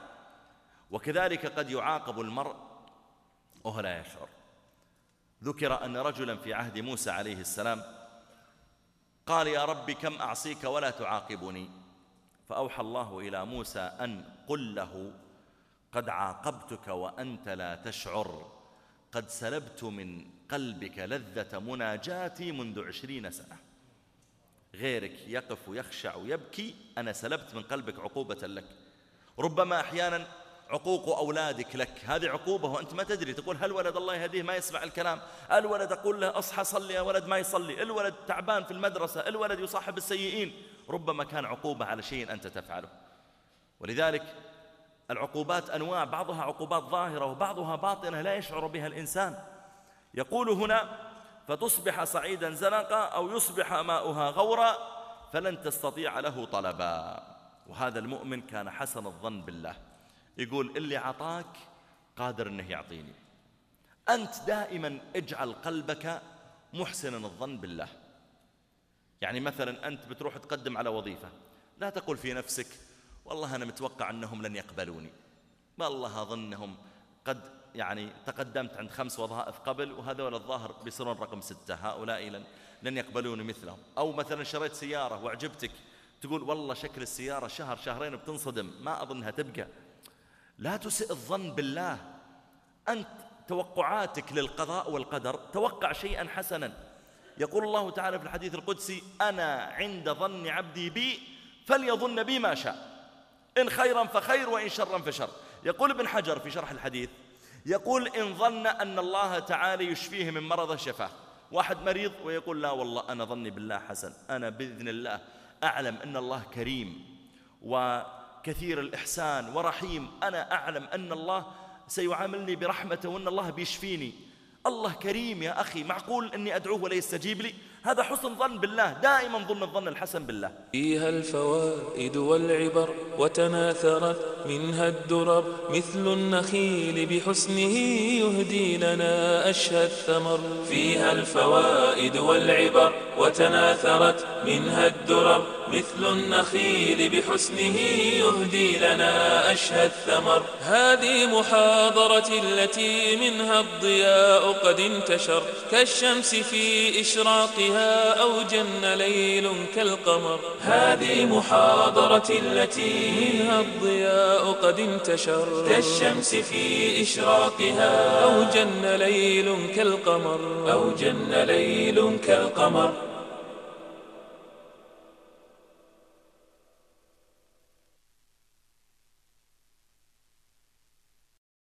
وكذلك قد يعاقب المرء وهو لا يشعر. ذكر أن رجلا في عهد موسى عليه السلام قال يا رب كم أعصيك ولا تعاقبني؟ فأوحى الله إلى موسى أن قل له قد عاقبتك وأنت لا تشعر. قد سلبت من قلبك لذة مناجاتي منذ عشرين سنة. غيرك يقف ويخشع ويبكي أنا سلبت من قلبك عقوبة لك. ربما أحيانا عقوق أولادك لك. هذه عقوبة وأنت ما تدري. تقول هل ولد الله يهديه؟ ما يسمع الكلام. الولد أقول له أصحى صلي يا ولد ما يصلي. الولد تعبان في المدرسة الولد يصاحب السيئين. ربما كان عقوبة على شيء أنت تفعله. ولذلك العقوبات أنواع بعضها عقوبات ظاهرة وبعضها باطنة لا يشعر بها الإنسان. يقول هنا فتصبح صعيدا زنقا أو يصبح ماؤها غورا فلن تستطيع له طلبا. وهذا المؤمن كان حسن الظن بالله. يقول اللي عطاك قادر إنه يعطيني. أنت دائما اجعل قلبك محسنا الظن بالله. يعني مثلا أنت بتروح تقدم على وظيفة لا تقول في نفسك والله أنا متوقع أنهم لن يقبلوني. والله أظنهم قد يعني تقدمت عند خمس وظائف قبل وهذول الظاهر بيصيرون رقم ستة هؤلاء لن, لن يقبلوني مثلهم. أو مثلا شريت سيارة وأعجبتك تقول والله شكل السيارة شهر شهرين بتنصدم ما أظنها تبقى. لا تسئ الظن بالله. أنت توقعاتك للقضاء والقدر. توقع شيئا حسنا. يقول الله تعالى في الحديث القدسي أنا عند ظن عبدي بي فليظن بي ما شاء. إن خيرا فخير وإن شرا فشر. يقول ابن حجر في شرح الحديث يقول إن ظن أن الله تعالى يشفيه من مرضه شفاه واحد مريض ويقول لا والله أنا ظني بالله حسن. أنا بإذن الله أعلم أن الله كريم. و كثير الإحسان ورحيم. أنا أعلم أن الله سيعاملني برحمته وأن الله بيشفيني. الله كريم يا أخي. معقول أني أدعوه ولا يستجيب لي؟ هذا حسن ظن بالله دائما ظن الظن الحسن بالله. فيها الفوائد والعبر وتناثرت منها الدرر مثل النخيل بحسنه يهدي لنا أشهى الثمر. فيها الفوائد والعبر وتناثرت منها الدرر مثل النخيل بحسنه يهدي لنا أشهى الثمر. هذه محاضرة التي منها الضياء قد انتشر كالشمس في إشراقها أو جن ليل كالقمر. هذه محاضرة التي منها الضياء قد انتشر. كالشمس في إشراقها. أو جن ليل كالقمر. أو جن ليل كالقمر.